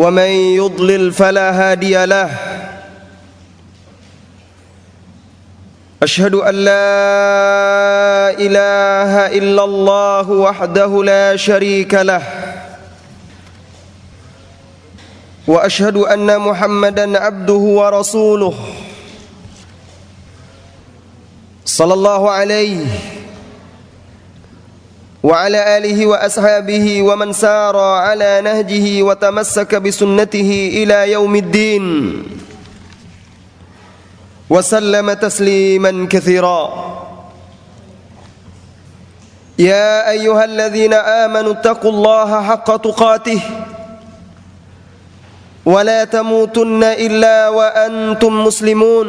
ومن يضلل فلا هادي له. أشهد أن لا إله إلا الله وحده لا شريك له. وأشهد أن محمدا عبده ورسوله. صلى الله عليه وعلى آله وأصحابه ومن سار على نهجه وتمسك بسنته إلى يوم الدين. وسلم تسليما كثيرا. يا أيها الذين آمنوا اتقوا الله حق تقاته. ولا تموتن إلا وأنتم مسلمون.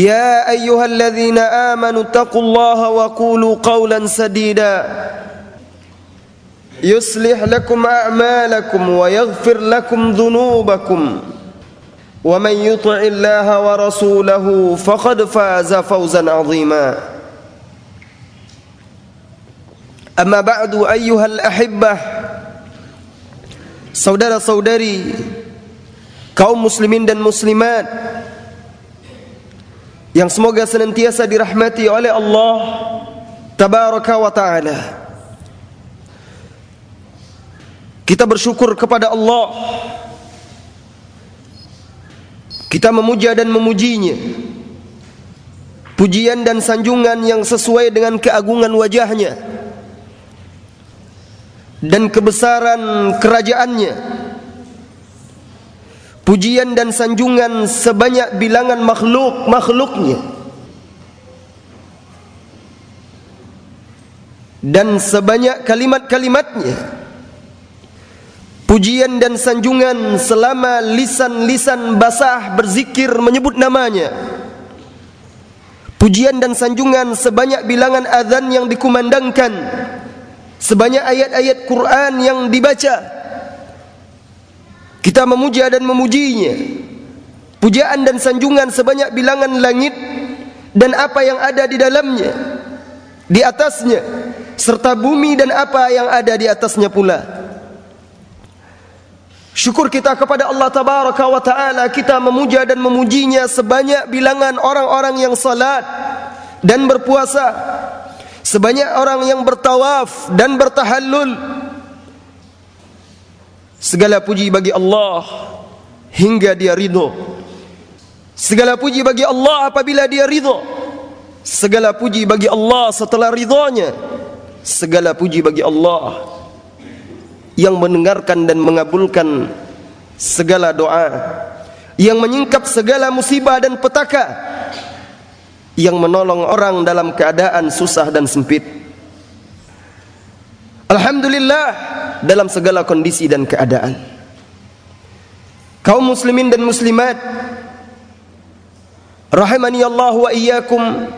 يا أيها الذين آمنوا اتقوا الله وقولوا قولا سديدا. يصلح لكم أعمالكم ويغفر لكم ذنوبكم. ومن يطع الله ورسوله فقد فاز فوزا عظيما. أما بعد أيها الأحبة saudara-saudari kaum muslimin dan muslimat yang semoga senantiasa dirahmati oleh Allah tabaraka wa taala. Kita bersyukur kepada Allah. Kita memuja dan memujinya. Pujian dan sanjungan yang sesuai dengan keagungan wajahnya. Dan kebesaran kerajaannya pujian dan sanjungan sebanyak bilangan makhluk-makhluknya dan sebanyak kalimat-kalimatnya. Pujian dan sanjungan selama lisan-lisan basah berzikir menyebut namanya. Pujian dan sanjungan sebanyak bilangan azan yang dikumandangkan. Sebanyak ayat-ayat Quran yang dibaca kita memuja dan memujinya. Pujaan dan sanjungan sebanyak bilangan langit dan apa yang ada di dalamnya di atasnya serta bumi dan apa yang ada di atasnya pula. Syukur kita kepada Allah tabaraka wa taala kita memuja dan memujinya sebanyak bilangan orang-orang yang salat dan berpuasa sebanyak orang yang bertawaf dan bertahallul segala puji bagi Allah hingga dia ridho. Segala puji bagi Allah apabila dia ridho. Segala puji bagi Allah setelah ridhonya. Segala puji bagi Allah yang mendengarkan dan mengabulkan segala doa yang menyingkap segala musibah dan petaka yang menolong orang dalam keadaan susah dan sempit. Alhamdulillah dalam segala kondisi dan keadaan. Kaum muslimin dan muslimat rahimani Allah wa iyyakum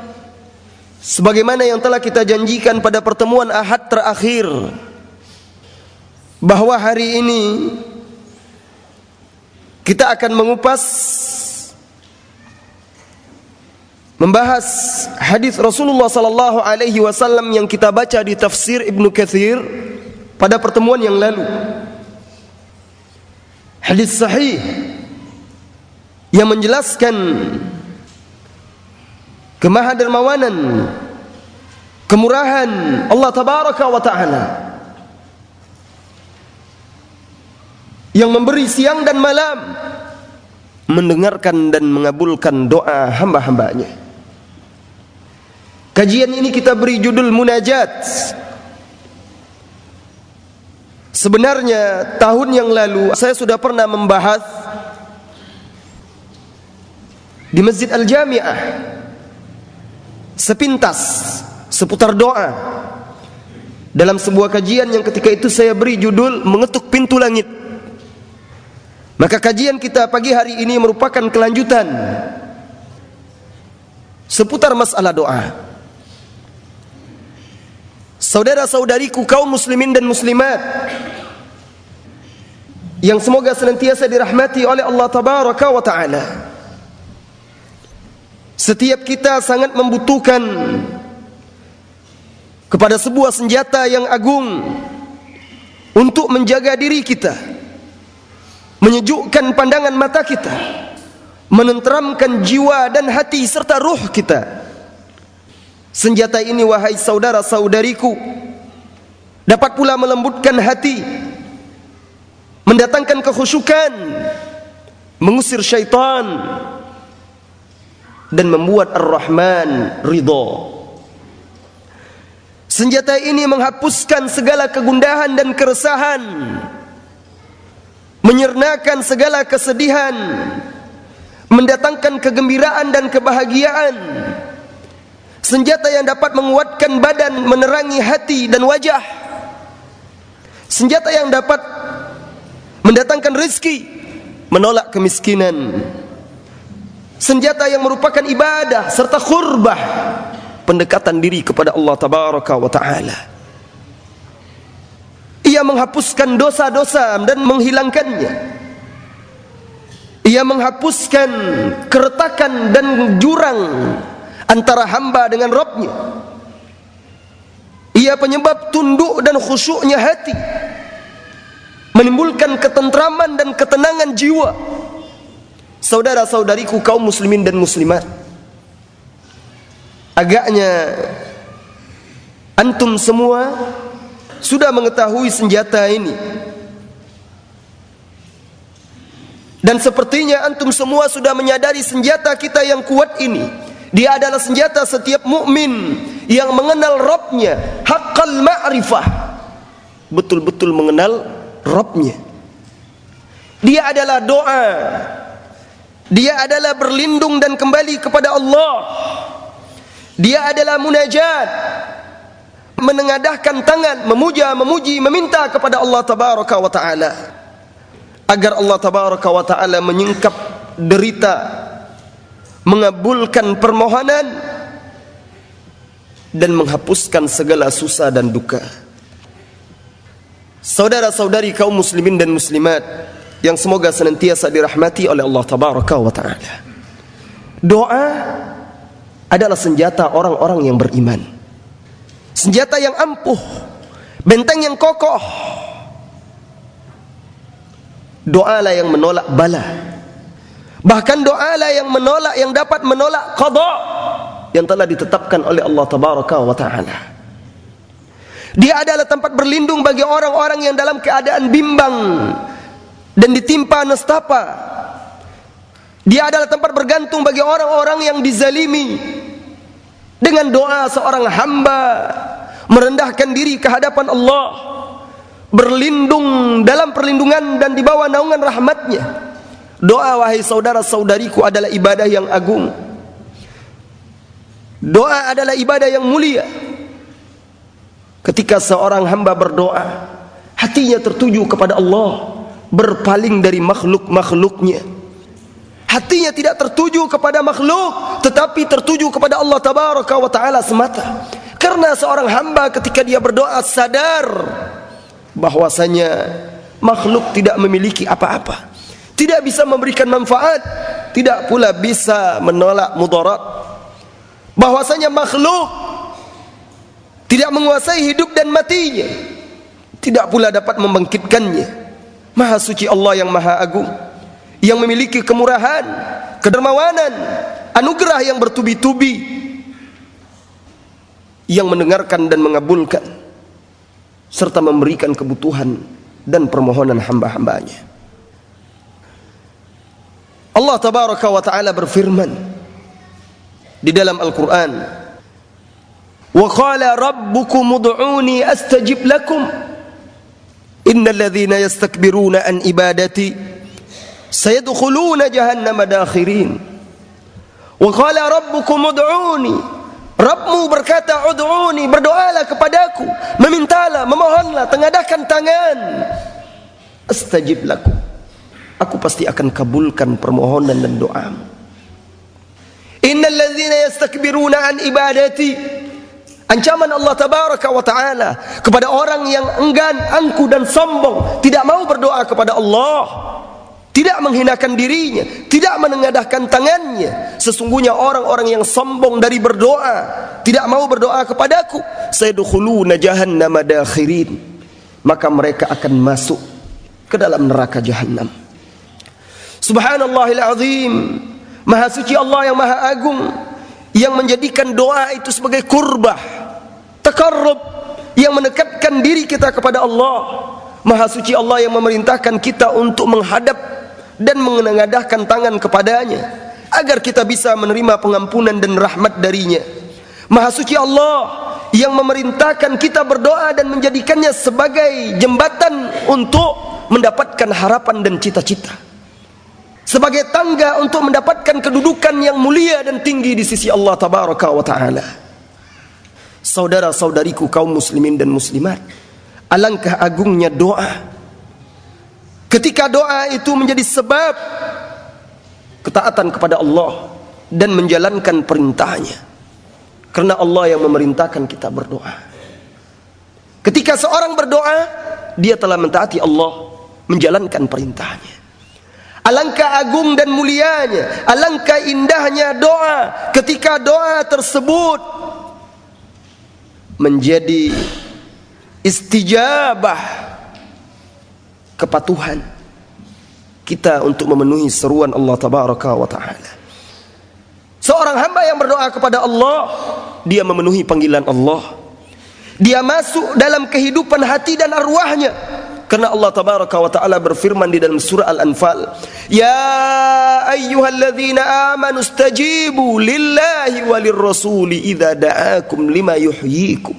sebagaimana yang telah kita janjikan pada pertemuan Ahad terakhir bahwa hari ini kita akan mengupas membahas hadis Rasulullah sallallahu alaihi wasallam yang kita baca di tafsir Ibnu Katsir pada pertemuan yang lalu. Hadis sahih yang menjelaskan kemahadermawanan kemurahan Allah tabaraka wa taala yang memberi siang dan malam mendengarkan dan mengabulkan doa hamba-hambanya. Kajian ini kita beri judul Munajat. Sebenarnya tahun yang lalu saya sudah pernah membahas di Masjid Al-Jami'ah. Sepintas seputar doa. Dalam sebuah kajian yang ketika itu saya beri judul mengetuk pintu langit. Maka kajian kita pagi hari ini merupakan kelanjutan seputar masalah doa saudara-saudariku kaum muslimin dan muslimat yang semoga senantiasa dirahmati oleh Allah tabaraka wa taala. Setiap kita sangat membutuhkan kepada sebuah senjata yang agung untuk menjaga diri kita menyejukkan pandangan mata kita menenteramkan jiwa dan hati serta ruh kita senjata ini wahai saudara-saudariku dapat pula melembutkan hati mendatangkan kekhusyukan mengusir syaitan dan membuat Ar-Rahman ridha. Senjata ini menghapuskan segala kegundahan dan keresahan Menyernakan segala kesedihan Mendatangkan kegembiraan dan kebahagiaan Senjata yang dapat menguatkan badan Menerangi hati dan wajah. Senjata yang dapat Mendatangkan rezeki Menolak kemiskinan. Senjata yang merupakan ibadah Serta khurbah pendekatan diri kepada Allah tabaraka wa taala. Ia menghapuskan dosa-dosa dan menghilangkannya. Ia menghapuskan keretakan dan jurang antara hamba dengan Rabbnya. Ia penyebab tunduk dan khusyuknya hati. Menimbulkan ketentraman dan ketenangan jiwa. Saudara-saudariku kaum muslimin dan muslimat. Agaknya antum semua sudah mengetahui senjata ini. Dan sepertinya antum semua sudah menyadari senjata kita yang kuat ini dia adalah senjata setiap mukmin yang mengenal Rabbnya haqqal ma'rifah. Betul-betul mengenal Rabbnya. Dia adalah doa. Dia adalah berlindung dan kembali kepada Allah. Dia adalah munajat. Menengadahkan tangan memuja memuji meminta kepada Allah tabaraka wa taala. Agar Allah tabaraka wa taala menyingkap derita mengabulkan permohonan dan menghapuskan segala susah dan duka saudara-saudari kaum muslimin dan muslimat yang semoga senantiasa dirahmati oleh Allah tabaraka wa taala doa adalah senjata orang-orang yang beriman. Senjata yang ampuh, benteng yang kokoh. Doalah yang menolak bala. Bahkan doalah yang menolak yang dapat menolak qada yang telah ditetapkan oleh Allah tabaraka wa taala. Dia adalah tempat berlindung bagi orang-orang yang dalam keadaan bimbang dan ditimpa nestapa. Dia adalah tempat bergantung bagi orang-orang yang dizalimi dengan doa seorang hamba merendahkan diri ke hadapan Allah berlindung dalam perlindungan dan di bawah naungan rahmatnya doa wahai saudara-saudariku adalah ibadah yang agung. Doa adalah ibadah yang mulia. Ketika seorang hamba berdoa hatinya tertuju kepada Allah berpaling dari makhluk-makhluknya. Hatinya tidak tertuju kepada makhluk tetapi tertuju kepada Allah tabaraka wa taala semata. Karena seorang hamba ketika dia berdoa sadar bahwasanya makhluk tidak memiliki apa-apa tidak bisa memberikan manfaat tidak pula bisa menolak mudarat bahwasanya makhluk tidak menguasai hidup dan matinya tidak pula dapat membangkitkannya maha suci Allah yang maha agung yang memiliki kemurahan, kedermawanan, anugerah yang bertubi-tubi yang mendengarkan dan mengabulkan serta memberikan kebutuhan dan permohonan hamba-hambanya. Allah tabaraka wa taala berfirman di dalam Al-Qur'an Wa qala rabbukum ud'uni astajib lakum Innal ladzina yastakbiruna an ibadati sayadkhuluna jahannama dakhirin Wa qala rabbukum ud'uni Rabbmu berkata ud'uni berdoalah kepadaku memintalah memohonlah tengadahkan tangan astajib lakum aku pasti akan kabulkan permohonan dan doamu innal ladzina yastakbiruna an ibadati. Ancaman Allah tabaraka wa taala kepada orang yang enggan angku dan sombong tidak mau berdoa kepada Allah tidak menghinakan dirinya tidak menengadahkan tangannya. Sesungguhnya orang-orang yang sombong dari berdoa tidak mau berdoa kepadaku sayadkhuluna jahannama dakhirin. Maka mereka akan masuk ke dalam neraka jahannam Subhanallahil azim Maha suci Allah yang maha agung Yang menjadikan doa itu sebagai kurbah Takarrub Yang mendekatkan diri kita kepada Allah. Maha suci Allah yang memerintahkan kita untuk menghadap Dan mengadahkan tangan kepadanya Agar kita bisa menerima pengampunan dan rahmat darinya. Maha suci Allah yang memerintahkan kita berdoa dan menjadikannya sebagai jembatan untuk mendapatkan harapan dan cita-cita sebagai tangga untuk mendapatkan kedudukan yang mulia dan tinggi di sisi Allah tabaraka wa taala. Saudara-saudariku kaum muslimin dan muslimat, alangkah agungnya doa. Ketika doa itu menjadi sebab ketaatan kepada Allah dan menjalankan perintahnya. Karena Allah yang memerintahkan kita berdoa. Ketika seorang berdoa, dia telah mentaati Allah menjalankan perintahnya. Alangkah agung dan mulianya, alangkah indahnya doa ketika doa tersebut menjadi istijabah kepatuhan kita untuk memenuhi seruan Allah tabaraka wa taala. Seorang hamba yang berdoa kepada Allah, dia memenuhi panggilan Allah. Dia masuk dalam kehidupan hati dan arwahnya Karena Allah tabaraka wa taala berfirman di dalam surah Al-Anfal, "Ya ayyuhalladzina amanu istajibu lillahi walir rasuli idza da'akum lima yuhyikum."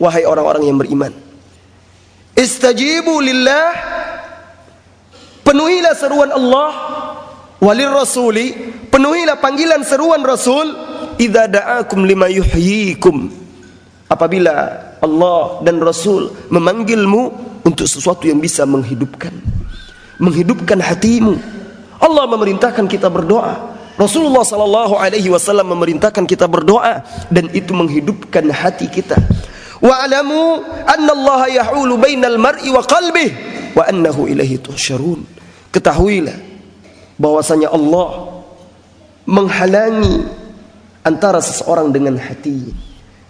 Wahai orang-orang yang beriman, istajibu lillah penuhilah seruan Allah walir rasuli penuhilah panggilan seruan Rasul idza da'akum lima yuhyikum apabila Allah dan Rasul memanggilmu untuk sesuatu yang bisa menghidupkan. Menghidupkan hatimu. Allah memerintahkan kita berdoa. Rasulullah sallallahu alaihi wasallam memerintahkan kita berdoa dan itu menghidupkan hati kita. Wa'lamu anna Allah yahulu bainal mar'i wa qalbihi wa annahu ilaihi tuhsyarun. Ketahuilah bahwasanya Allah menghalangi antara seseorang dengan hatinya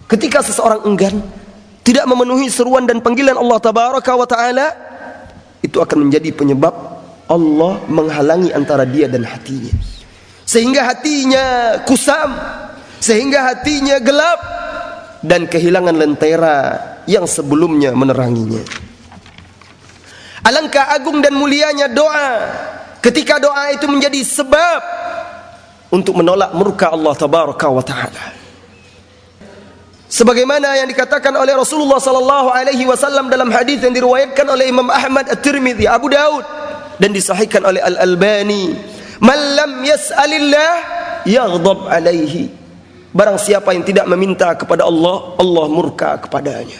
ketika seseorang enggan tidak memenuhi seruan dan panggilan Allah tabaraka wa taala itu akan menjadi penyebab Allah menghalangi antara dia dan hatinya. Sehingga hatinya kusam sehingga hatinya gelap dan kehilangan lentera yang sebelumnya meneranginya. Alangkah agung dan mulianya doa. Ketika doa itu menjadi sebab untuk menolak murka Allah tabaraka wa taala sebagaimana yang dikatakan oleh Rasulullah sallallahu alaihi wasallam dalam hadis yang diriwayatkan oleh Imam Ahmad At-Tirmizi, Abu Daud dan disahihkan oleh Al-Albani, "Man lam yas'alillah yaghdab alaihi." Barang siapa yang tidak meminta kepada Allah, Allah murka kepadanya.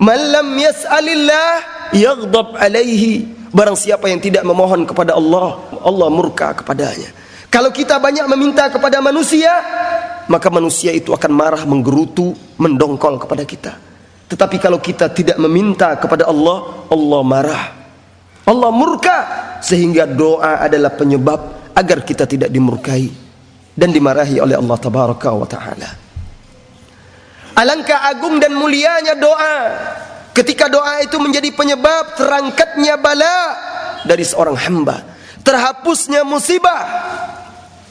"Man lam yas'alillah yaghdab alaihi." Barang siapa yang tidak memohon kepada Allah, Allah murka kepadanya. Kalau kita banyak meminta kepada manusia, maka manusia itu akan marah menggerutu mendongkol kepada kita. Tetapi kalau kita tidak meminta kepada Allah Allah marah. Allah murka. Sehingga doa adalah penyebab agar kita tidak dimurkai dan dimarahi oleh Allah tabaraka wa taala. Alangkah agung dan mulianya doa. Ketika doa itu menjadi penyebab terangkatnya bala dari seorang hamba terhapusnya musibah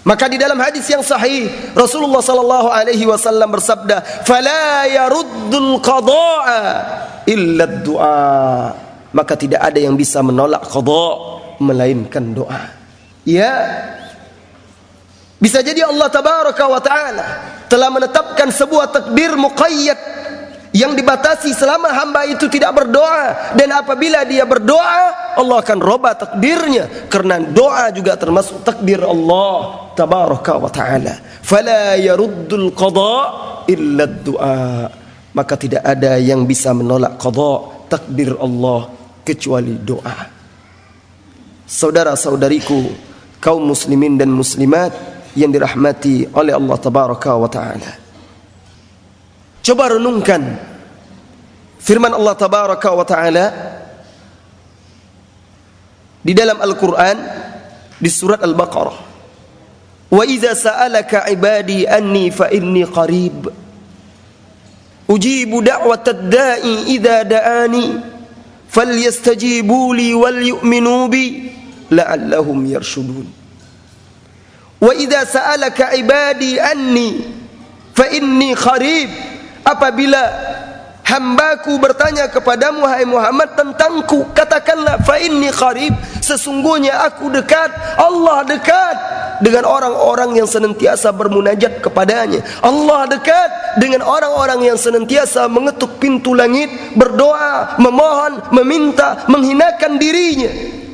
Maka di dalam hadis yang sahih Rasulullah sallallahu alaihi wasallam bersabda, "Fala yaruddul qada'a illa du'a." Maka tidak ada yang bisa menolak qada melainkan doa. Ya. Bisa jadi Allah tabaraka wa taala telah menetapkan sebuah takdir muqayyad yang dibatasi selama hamba itu tidak berdoa. Dan apabila dia berdoa Allah akan robah takdirnya. Karena doa juga termasuk takdir Allah tabaraka wa taala. Fala yaruddul qada illa du'a. Maka tidak ada yang bisa menolak qada takdir Allah kecuali doa. Saudara-saudariku kaum muslimin dan muslimat yang dirahmati oleh Allah tabaraka wa taala coba renungkan firman Allah tabaraka wa taala di dalam Al-Qur'an di surat Al-Baqarah wa idza sa'alaka ibadi anni fa inni qarib ujibu da'watad da'i idza da'ani falyastajibu li wal yu'minu bi la'allahum yarshudun wa idza sa'alaka ibadi anni fa inni kharib apabila hambaku bertanya kepadamu hai Muhammad tentangku katakanlah fa inni kharib sesungguhnya aku dekat Allah dekat dengan orang-orang yang senantiasa bermunajat kepadanya Allah dekat dengan orang-orang yang senantiasa mengetuk pintu langit berdoa memohon meminta menghinakan dirinya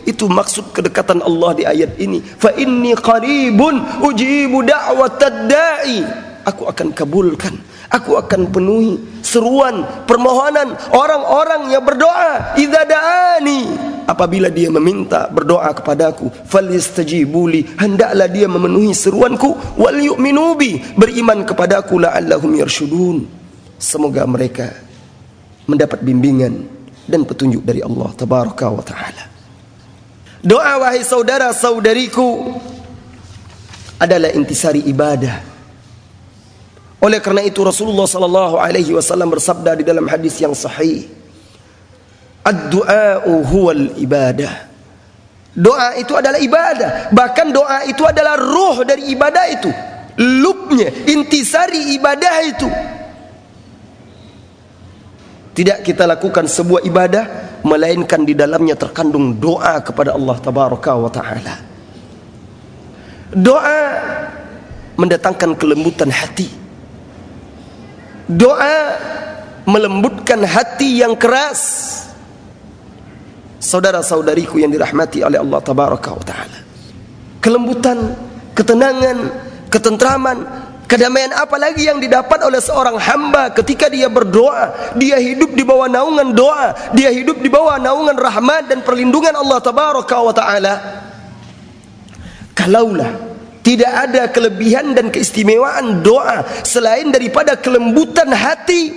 itu maksud kedekatan Allah di ayat ini. Fa inni qaribun ujibu da'watad da'i. Aku akan kabulkan. Aku akan penuhi seruan permohonan orang-orang yang berdoa. Idza da'ani. Apabila dia meminta berdoa kepadaku falyastajibu li. Hendaklah dia memenuhi seruanku. Wal yu'minu bi. Beriman kepadaku la'allahum yarshudun. Semoga mereka mendapat bimbingan dan petunjuk dari Allah tabaraka wa taala. Doa wahai saudara-saudariku adalah intisari ibadah. Oleh kerana itu Rasulullah sallallahu alaihi wasallam bersabda di dalam hadis yang sahih, "Ad-du'a huwal ibadah." Doa itu adalah ibadah. Bahkan doa itu adalah roh dari ibadah itu. Lubnya, intisari ibadah itu. Tidak kita lakukan sebuah ibadah melainkan di dalamnya terkandung doa kepada Allah tabaraka wa taala. Doa mendatangkan kelembutan hati. Doa melembutkan hati yang keras. Saudara-saudariku yang dirahmati oleh Allah tabaraka wa taala. Kelembutan, ketenangan, ketentraman Kedamaian apa lagi yang didapat oleh seorang hamba ketika dia berdoa, dia hidup di bawah naungan doa, dia hidup di bawah naungan rahmat dan perlindungan Allah tabaraka wa taala. Kalaulah tidak ada kelebihan dan keistimewaan doa selain daripada kelembutan hati,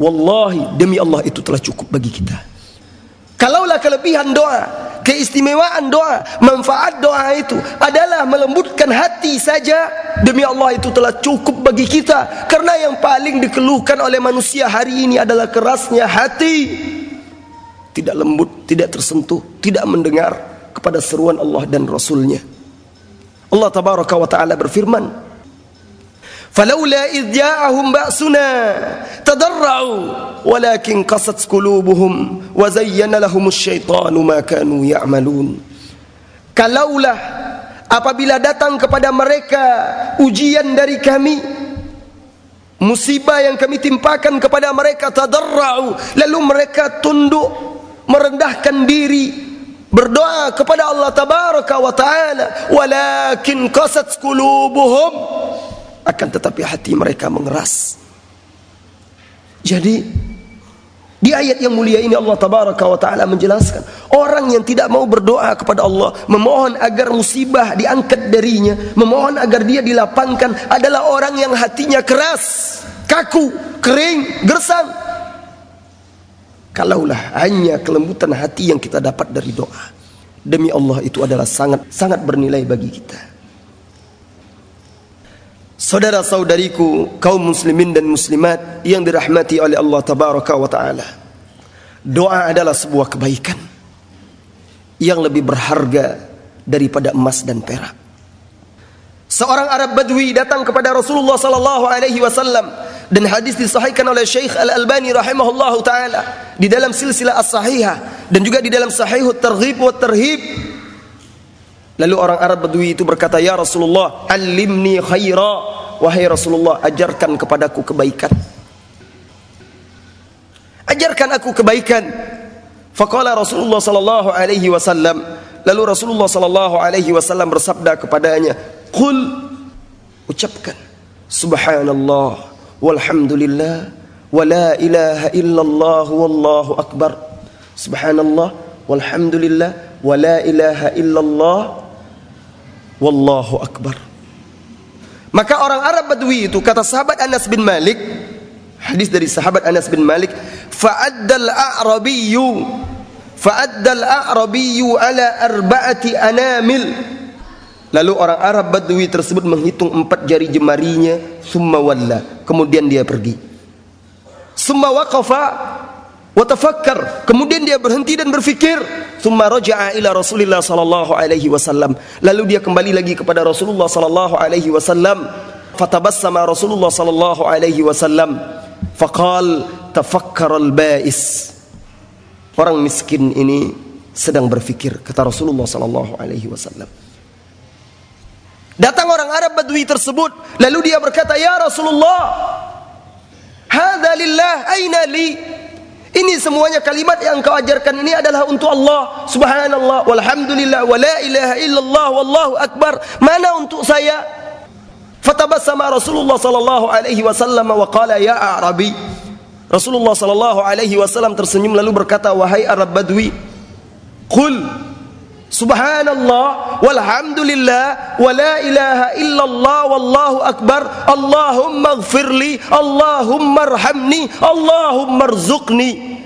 wallahi demi Allah itu telah cukup bagi kita. Kalaulah kelebihan doa, keistimewaan doa, manfaat doa itu adalah melembutkan hati saja, demi Allah itu telah cukup bagi kita. Karena yang paling dikeluhkan oleh manusia hari ini adalah kerasnya hati. Tidak lembut, tidak tersentuh, tidak mendengar kepada seruan Allah dan Rasulnya. Allah tabaraka wa taala berfirman falaula id ja'ahum ba'suna tadarra'u walakin qasat qulubuhum wa zayyana lahum asyaitanu ma kanu ya'malun. Kalaulah apabila datang kepada mereka ujian dari kami musibah yang kami timpakan kepada mereka tadarra'u lalu mereka tunduk merendahkan diri berdoa kepada Allah tabaraka wa taala walakin qasat qulubuhum akan tetapi hati mereka mengeras. Jadi di ayat yang mulia ini Allah tabaraka wa taala menjelaskan orang yang tidak mau berdoa kepada Allah memohon agar musibah diangkat darinya memohon agar dia dilapangkan adalah orang yang hatinya keras kaku kering gersang kalaulah hanya kelembutan hati yang kita dapat dari doa demi Allah itu adalah sangat sangat bernilai bagi kita Saudara-saudariku kaum muslimin dan muslimat yang dirahmati oleh Allah tabaraka wa taala. Doa adalah sebuah kebaikan yang lebih berharga daripada emas dan perak. Seorang Arab Badui datang kepada Rasulullah sallallahu alaihi wasallam dan hadis disahihkan oleh Syekh Al-Albani rahimahullahu taala di dalam silsilah as-sahihah dan juga di dalam Sahihut Targhib wa Tarhib Lalu orang Arab Badui itu berkata, "Ya Rasulullah, alimni khaira." Wahai Rasulullah, ajarkan kepadaku kebaikan. Ajarkan aku kebaikan. Faqala Rasulullah sallallahu alaihi wasallam, lalu Rasulullah sallallahu alaihi wasallam bersabda kepadanya, "Qul ucapkan subhanallah walhamdulillah wa la ilaha illallah wallahu akbar." Subhanallah walhamdulillah wa la ilaha illallah Wallahu Akbar. Maka orang Arab Badui itu kata sahabat Anas bin Malik, hadis dari sahabat Anas bin Malik, fa'addal a'rabiyyu fa'addal a'rabiyyu ala arba'ati anamil. Lalu orang Arab Badui tersebut menghitung empat jari jemarinya, summa walla. Kemudian dia pergi. Summa waqafa wa tafakkar. Kemudian dia berhenti dan berfikir. Thumma raja'a ila Rasulillah sallallahu alaihi wasallam. Lalu dia kembali lagi kepada Rasulullah sallallahu alaihi wasallam. Fatabassama Rasulullah sallallahu alaihi wasallam. Faqal tafakkar al-ba'is. Orang miskin ini sedang berfikir kata Rasulullah sallallahu alaihi wasallam. Datang orang Arab Badui tersebut, lalu dia berkata, "Ya Rasulullah, hadza lillah, aina li?" Ini semuanya kalimat yang kau ajarkan ini adalah untuk Allah. Subhanallah walhamdulillah wa la ilaha illallah wallahu akbar. Mana untuk saya? Fatabassama Rasulullah sallallahu alaihi wasallam wa qala ya Arabi. Rasulullah sallallahu alaihi wasallam tersenyum lalu berkata wahai Arab Badui, qul Subhanallah walhamdulillah wa la ilaha illallah wallahu akbar Allahumma gfirli Allahumma arhamni Allahumma rzuqni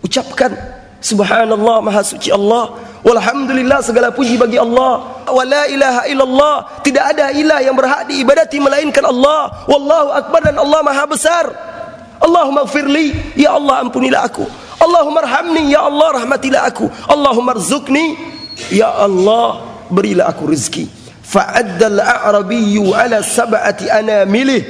ucapkan Subhanallah maha suci Allah walhamdulillah segala puji bagi Allah wa la ilaha illallah tidak ada ilah yang berhak diibadati melainkan Allah wallahu akbar dan Allah maha besar Allahumma gfirli ya Allah ampunilah aku Allahumma arhamni ya Allah rahmatilah aku Allahumma rzuqni Ya Allah berilah aku rezeki fa'addal a'rabiyyu ala sab'ati anamilih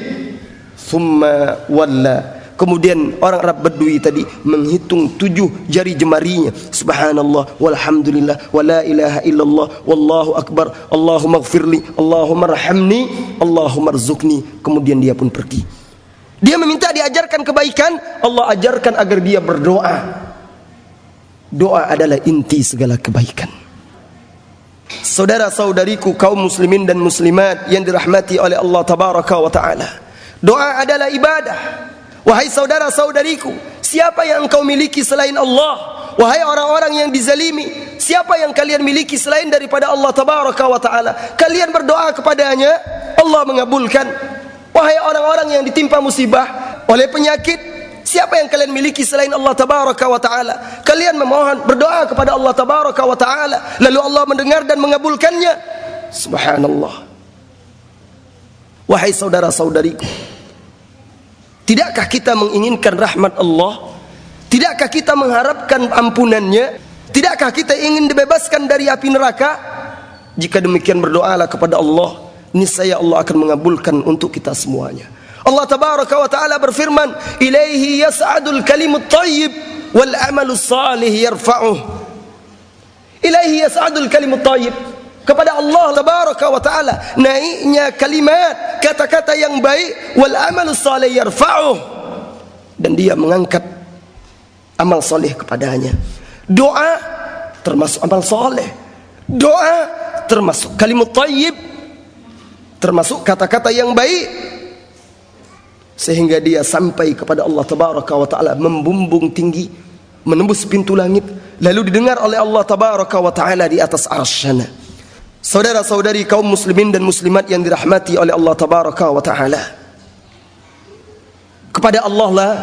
thumma walla Kemudian orang Arab Badui tadi menghitung tujuh jari jemarinya. Subhanallah, walhamdulillah, wa la ilaha illallah, wallahu akbar, Allahumma gfirli, Allahumma rahamni, Allahumma rzukni. Kemudian dia pun pergi. Dia meminta diajarkan kebaikan, Allah ajarkan agar dia berdoa. Doa adalah inti segala kebaikan. Saudara-saudariku kaum muslimin dan muslimat yang dirahmati oleh Allah tabaraka wa taala. Doa adalah ibadah. Wahai saudara-saudariku, siapa yang engkau miliki selain Allah? Wahai orang-orang yang dizalimi, siapa yang kalian miliki selain daripada Allah tabaraka wa taala? Kalian berdoa kepadanya, Allah mengabulkan. Wahai orang-orang yang ditimpa musibah oleh penyakit, Siapa yang kalian miliki selain Allah tabaraka wa taala? Kalian memohon berdoa kepada Allah tabaraka wa taala, lalu Allah mendengar dan mengabulkannya. Subhanallah. Wahai saudara-saudariku, tidakkah kita menginginkan rahmat Allah? Tidakkah kita mengharapkan ampunannya? Tidakkah kita ingin dibebaskan dari api neraka? Jika demikian berdoalah kepada Allah, niscaya Allah akan mengabulkan untuk kita semuanya. Allah tabaraka wa taala berfirman, "Ilaihi yas'adul kalimut thayyib wal amalus salih yarfa'uh." Ilaihi yas'adul kalimut thayyib. Kepada Allah tabaraka wa taala naiknya kalimat, kata-kata yang baik wal amalus salih yarfa'uh. Dan dia mengangkat amal soleh kepadanya. Doa termasuk amal soleh. Doa termasuk kalimat thayyib termasuk kata-kata yang baik sehingga dia sampai kepada Allah tabaraka wa taala membumbung tinggi menembus pintu langit lalu didengar oleh Allah tabaraka wa taala di atas arsyana saudara-saudari kaum muslimin dan muslimat yang dirahmati oleh Allah tabaraka wa taala. Kepada Allah lah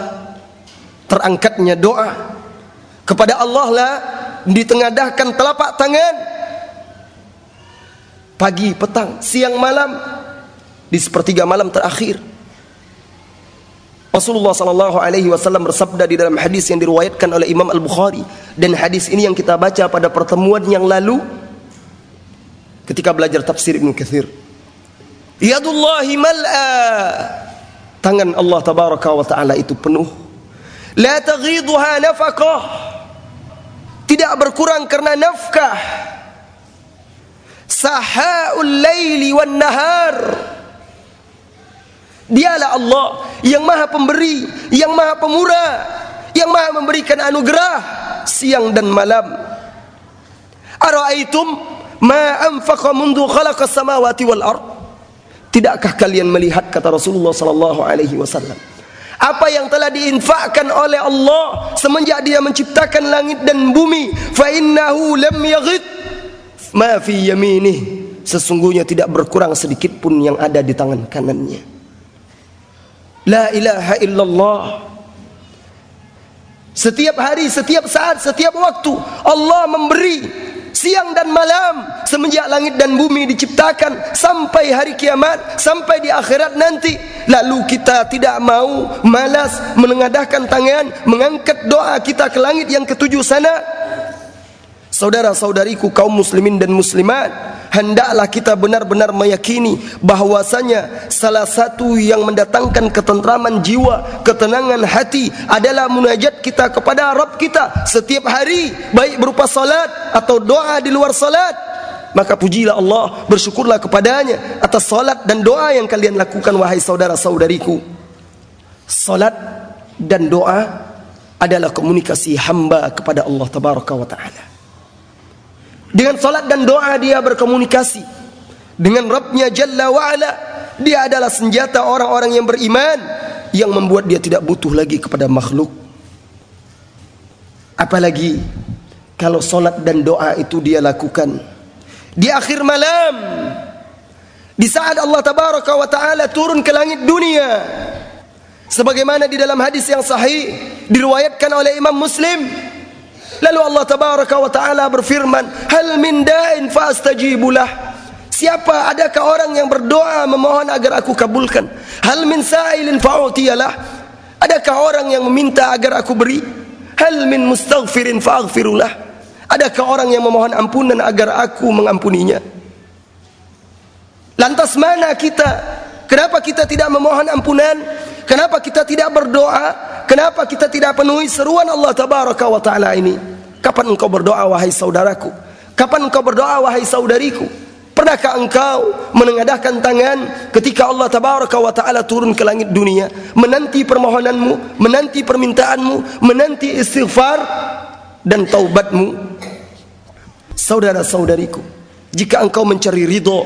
terangkatnya doa. Kepada Allah lah ditengadahkan telapak tangan. Pagi petang siang malam. Di sepertiga malam terakhir Rasulullah sallallahu alaihi wasallam bersabda di dalam hadis yang diriwayatkan oleh Imam Al-Bukhari dan hadis ini yang kita baca pada pertemuan yang lalu ketika belajar tafsir Ibnu Katsir. Yadullahi mal'a. Tangan Allah tabaraka wa taala itu penuh. La taghidha nafaqah. Tidak berkurang karena nafkah. sahaul laili wan nahar Dialah Allah yang maha pemberi, yang maha pemurah, yang maha memberikan anugerah siang dan malam. Ara'aitum ma anfaqa mundu khalaqa samawati wal ard? Tidakkah kalian melihat kata Rasulullah sallallahu alaihi wasallam apa yang telah diinfakkan oleh Allah semenjak dia menciptakan langit dan bumi fa innahu lam yaghid ma fi yaminih sesungguhnya tidak berkurang sedikit pun yang ada di tangan kanannya la ilaha illallah. Setiap hari setiap saat setiap waktu Allah memberi siang dan malam semenjak langit dan bumi diciptakan sampai hari kiamat sampai di akhirat nanti. Lalu kita tidak mau malas menengadahkan tangan mengangkat doa kita ke langit yang ketujuh sana. Saudara-saudariku kaum muslimin dan muslimat hendaklah kita benar-benar meyakini bahwasanya salah satu yang mendatangkan ketentraman jiwa, ketenangan hati adalah munajat kita kepada Rabb kita setiap hari, baik berupa salat atau doa di luar salat. Maka pujilah Allah, bersyukurlah kepadanya atas salat dan doa yang kalian lakukan wahai saudara-saudariku. Salat dan doa adalah komunikasi hamba kepada Allah tabaraka wa taala. Dengan salat dan doa dia berkomunikasi dengan Rabbnya Jalla wa'ala. Dia adalah senjata orang-orang yang beriman yang membuat dia tidak butuh lagi kepada makhluk. Apalagi kalau salat dan doa itu dia lakukan di akhir malam di saat Allah tabaraka wa taala turun ke langit dunia sebagaimana di dalam hadis yang sahih diriwayatkan oleh Imam Muslim Lalu Allah tabaraka wa taala berfirman, "Hal min da'in fastajibulah." Siapa adakah orang yang berdoa memohon agar aku kabulkan? Hal min sa'ilin fa'utiyalah. Adakah orang yang meminta agar aku beri? Hal min mustaghfirin fa'aghfirulah. Adakah orang yang memohon ampunan agar aku mengampuninya? Lantas mana kita? Kenapa kita tidak memohon ampunan? Kenapa kita tidak berdoa? Kenapa kita tidak penuhi seruan Allah tabaraka wa taala ini? Kapan engkau berdoa wahai saudaraku? Kapan engkau berdoa wahai saudariku? Pernahkah engkau menengadahkan tangan ketika Allah tabaraka wa taala turun ke langit dunia, menanti permohonanmu, menanti permintaanmu, menanti istighfar dan taubatmu? Saudara-saudariku, jika engkau mencari ridho,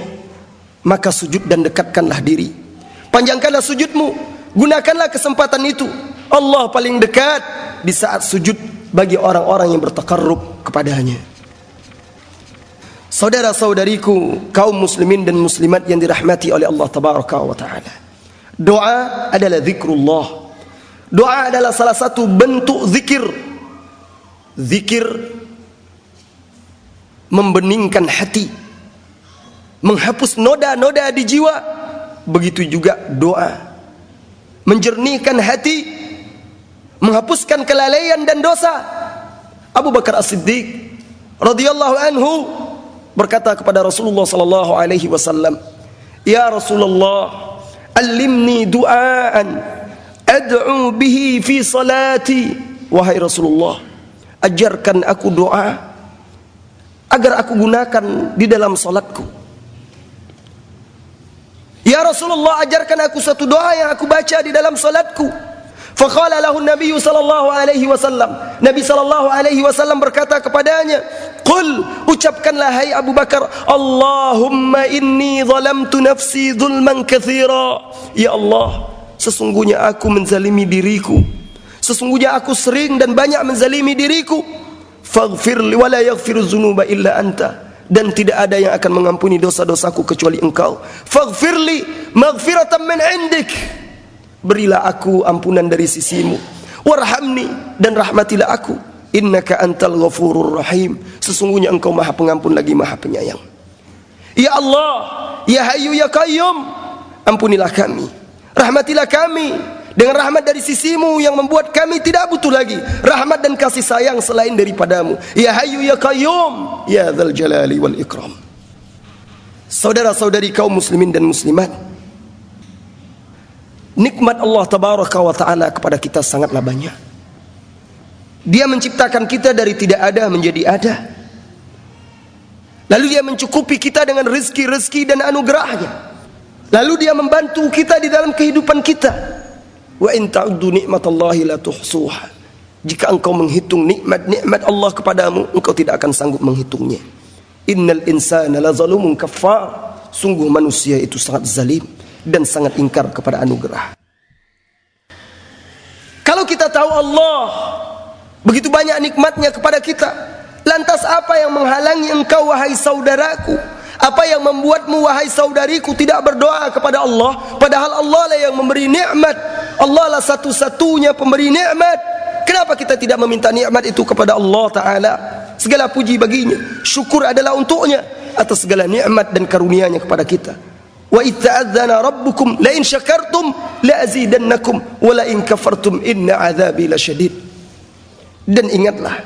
maka sujud dan dekatkanlah diri. Panjangkanlah sujudmu, gunakanlah kesempatan itu Allah paling dekat di saat sujud bagi orang-orang yang bertakarrub kepadanya. Saudara-saudariku, kaum muslimin dan muslimat yang dirahmati oleh Allah tabaraka wa taala. Doa adalah zikrullah. Doa adalah salah satu bentuk zikir. Zikir membeningkan hati. Menghapus noda-noda di jiwa. Begitu juga doa. Menjernihkan hati menghapuskan kelalaian dan dosa. Abu Bakar As-Siddiq radhiyallahu anhu berkata kepada Rasulullah sallallahu alaihi wasallam, "Ya Rasulullah, allimni du'aan ad'u bihi fi salati." Wahai Rasulullah, ajarkan aku doa agar aku gunakan di dalam salatku. Ya Rasulullah, ajarkan aku satu doa yang aku baca di dalam salatku. Faqala lahu Nabi sallallahu alaihi wasallam. Nabi sallallahu alaihi wasallam berkata kepadanya, "Qul ucapkanlah hai Abu Bakar, Allahumma inni zalamtu nafsi zulman katsira." Ya Allah, sesungguhnya aku menzalimi diriku. Sesungguhnya aku sering dan banyak menzalimi diriku. Faghfir li wa la yaghfiru dzunuba illa anta. Dan tidak ada yang akan mengampuni dosa-dosaku kecuali engkau. Faghfirli maghfiratan min indik. Berilah aku ampunan dari sisimu. Warhamni dan rahmatilah aku. Innaka antal ghafurur rahim. Sesungguhnya engkau maha pengampun lagi maha penyayang. Ya Allah ya hayyu ya qayyum ampunilah kami. Rahmatilah kami dengan rahmat dari sisimu yang membuat kami tidak butuh lagi rahmat dan kasih sayang selain daripadamu ya hayyu ya qayyum ya dzal jalali wal ikram saudara-saudari kaum muslimin dan muslimat nikmat Allah tabaraka wa taala kepada kita sangatlah banyak. Dia menciptakan kita dari tidak ada menjadi ada. Lalu dia mencukupi kita dengan rezeki-rezeki dan anugerahnya. Lalu dia membantu kita di dalam kehidupan kita. Wa in ta'uddu ni'matallahi la tuhsuha. Jika engkau menghitung nikmat-nikmat Allah kepadamu, engkau tidak akan sanggup menghitungnya. Innal insana la zalumun kafar. Sungguh manusia itu sangat zalim dan sangat ingkar kepada anugerah. Kalau kita tahu Allah begitu banyak nikmatnya kepada kita, lantas apa yang menghalangi engkau wahai saudaraku? Apa yang membuatmu wahai saudariku tidak berdoa kepada Allah padahal Allah lah yang memberi nikmat. Allah lah satu-satunya pemberi nikmat. Kenapa kita tidak meminta nikmat itu kepada Allah taala? Segala puji baginya. Syukur adalah untuknya atas segala nikmat dan karunia-Nya kepada kita. Wa itta'adzana rabbukum la in syakartum la azidannakum wa la in kafartum inna azabi lasyadid. Dan ingatlah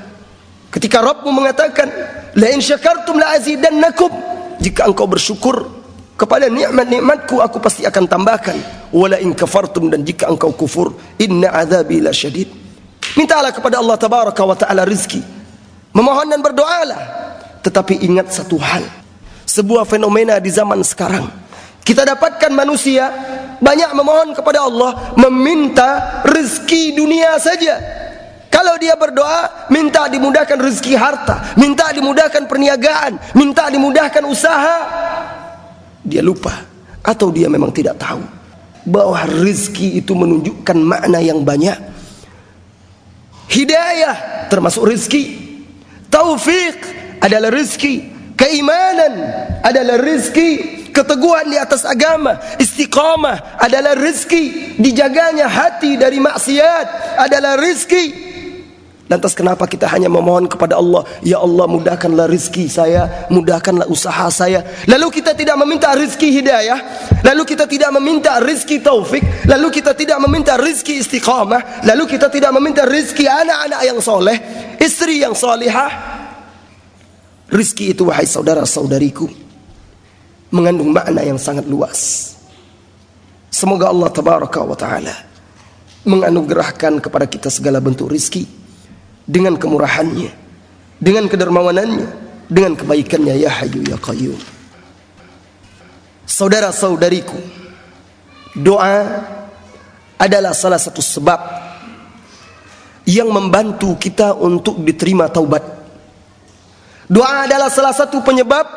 ketika Rabbmu mengatakan la in syakartum la azidannakum jika engkau bersyukur kepada nikmat-nikmatku aku pasti akan tambahkan wa la in kafartum dan jika engkau kufur inna azabi lasyadid. Mintalah kepada Allah tabaraka wa taala rezeki. Memohon dan berdoalah. Tetapi ingat satu hal. Sebuah fenomena di zaman sekarang. Kita dapatkan manusia banyak memohon kepada Allah meminta rezeki dunia saja. Kalau dia berdoa minta dimudahkan rezeki harta, minta dimudahkan perniagaan, minta dimudahkan usaha. Dia lupa atau dia memang tidak tahu bahwa rezeki itu menunjukkan makna yang banyak. Hidayah termasuk rezeki. Taufik adalah rezeki. Keimanan adalah rezeki keteguhan di atas agama, istiqamah adalah rezeki, dijaganya hati dari maksiat adalah rezeki. Lantas kenapa kita hanya memohon kepada Allah, ya Allah mudahkanlah rezeki saya, mudahkanlah usaha saya. Lalu kita tidak meminta rezeki hidayah, lalu kita tidak meminta rezeki taufik, lalu kita tidak meminta rezeki istiqamah, lalu kita tidak meminta rezeki anak-anak yang soleh, istri yang salihah. Rizki itu wahai saudara-saudariku mengandung makna yang sangat luas. Semoga Allah tabaraka wa taala menganugerahkan kepada kita segala bentuk rizki dengan kemurahannya, dengan kedermawanannya, dengan kebaikannya ya hayyu ya qayyum. Saudara-saudariku, doa adalah salah satu sebab yang membantu kita untuk diterima taubat. Doa adalah salah satu penyebab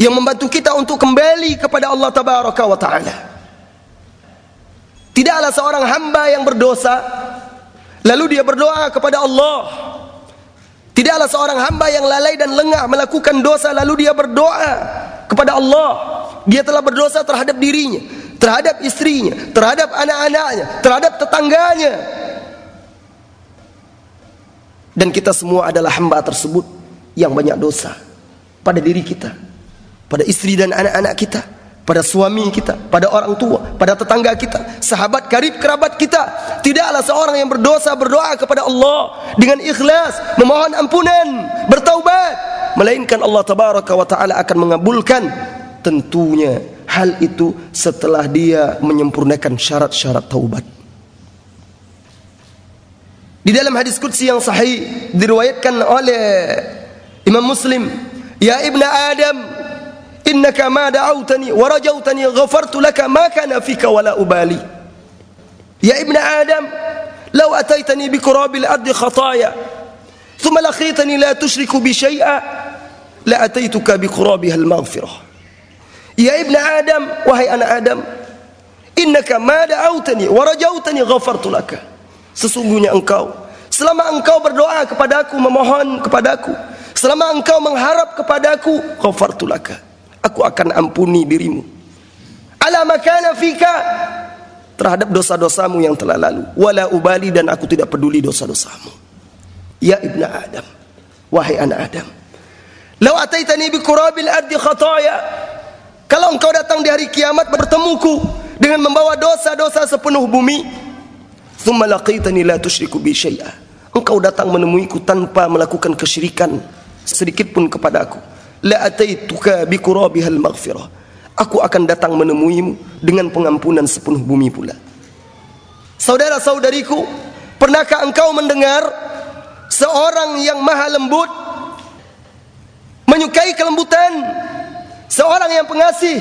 yang membantu kita untuk kembali kepada Allah tabaraka wa taala. Tidaklah seorang hamba yang berdosa lalu dia berdoa kepada Allah. Tidaklah seorang hamba yang lalai dan lengah melakukan dosa lalu dia berdoa kepada Allah. Dia telah berdosa terhadap dirinya, terhadap istrinya, terhadap anak-anaknya, terhadap tetangganya. Dan kita semua adalah hamba tersebut yang banyak dosa pada diri kita pada istri dan anak-anak kita, pada suami kita, pada orang tua, pada tetangga kita, sahabat karib kerabat kita. Tidaklah seorang yang berdosa berdoa kepada Allah dengan ikhlas, memohon ampunan, bertaubat, melainkan Allah tabaraka wa taala akan mengabulkan tentunya hal itu setelah dia menyempurnakan syarat-syarat taubat. Di dalam hadis qudsi yang sahih diriwayatkan oleh Imam Muslim, "Ya ibnu Adam, إنك ما دعوتني ورجوتني غفرت لك ما كان فيك ولا أبالي. يا ابن آدم لو أتيتني بكراب الأرض خطايا ثم لقيتني لا تشرك بي شيئا لأتيتك بقرابها المغفرة. يا ابن آدم وهي أنا آدم إنك ما دعوتني ورجوتني غفرت لك. Sesungguhnya engkau selama engkau berdoa kepadaku memohon kepadaku selama engkau mengharap kepadaku ghafartu laka aku akan ampuni dirimu. Ala makana fika. Terhadap dosa-dosamu yang telah lalu. Wala ubali dan aku tidak peduli dosa-dosamu. Ya ibnu adam. Wahai anak adam. Law ataitani bi qurabil ardi khataya. Kalau engkau datang di hari kiamat bertemuku dengan membawa dosa-dosa sepenuh bumi thumma laqaitani la tusyriku bi syai'a. Engkau datang menemuiku tanpa melakukan kesyirikan sedikit pun kepadaku la ataituka bi qurabihal maghfirah. Aku akan datang menemuimu dengan pengampunan sepenuh bumi pula. Saudara-saudariku pernahkah engkau mendengar seorang yang maha lembut menyukai kelembutan? Seorang yang pengasih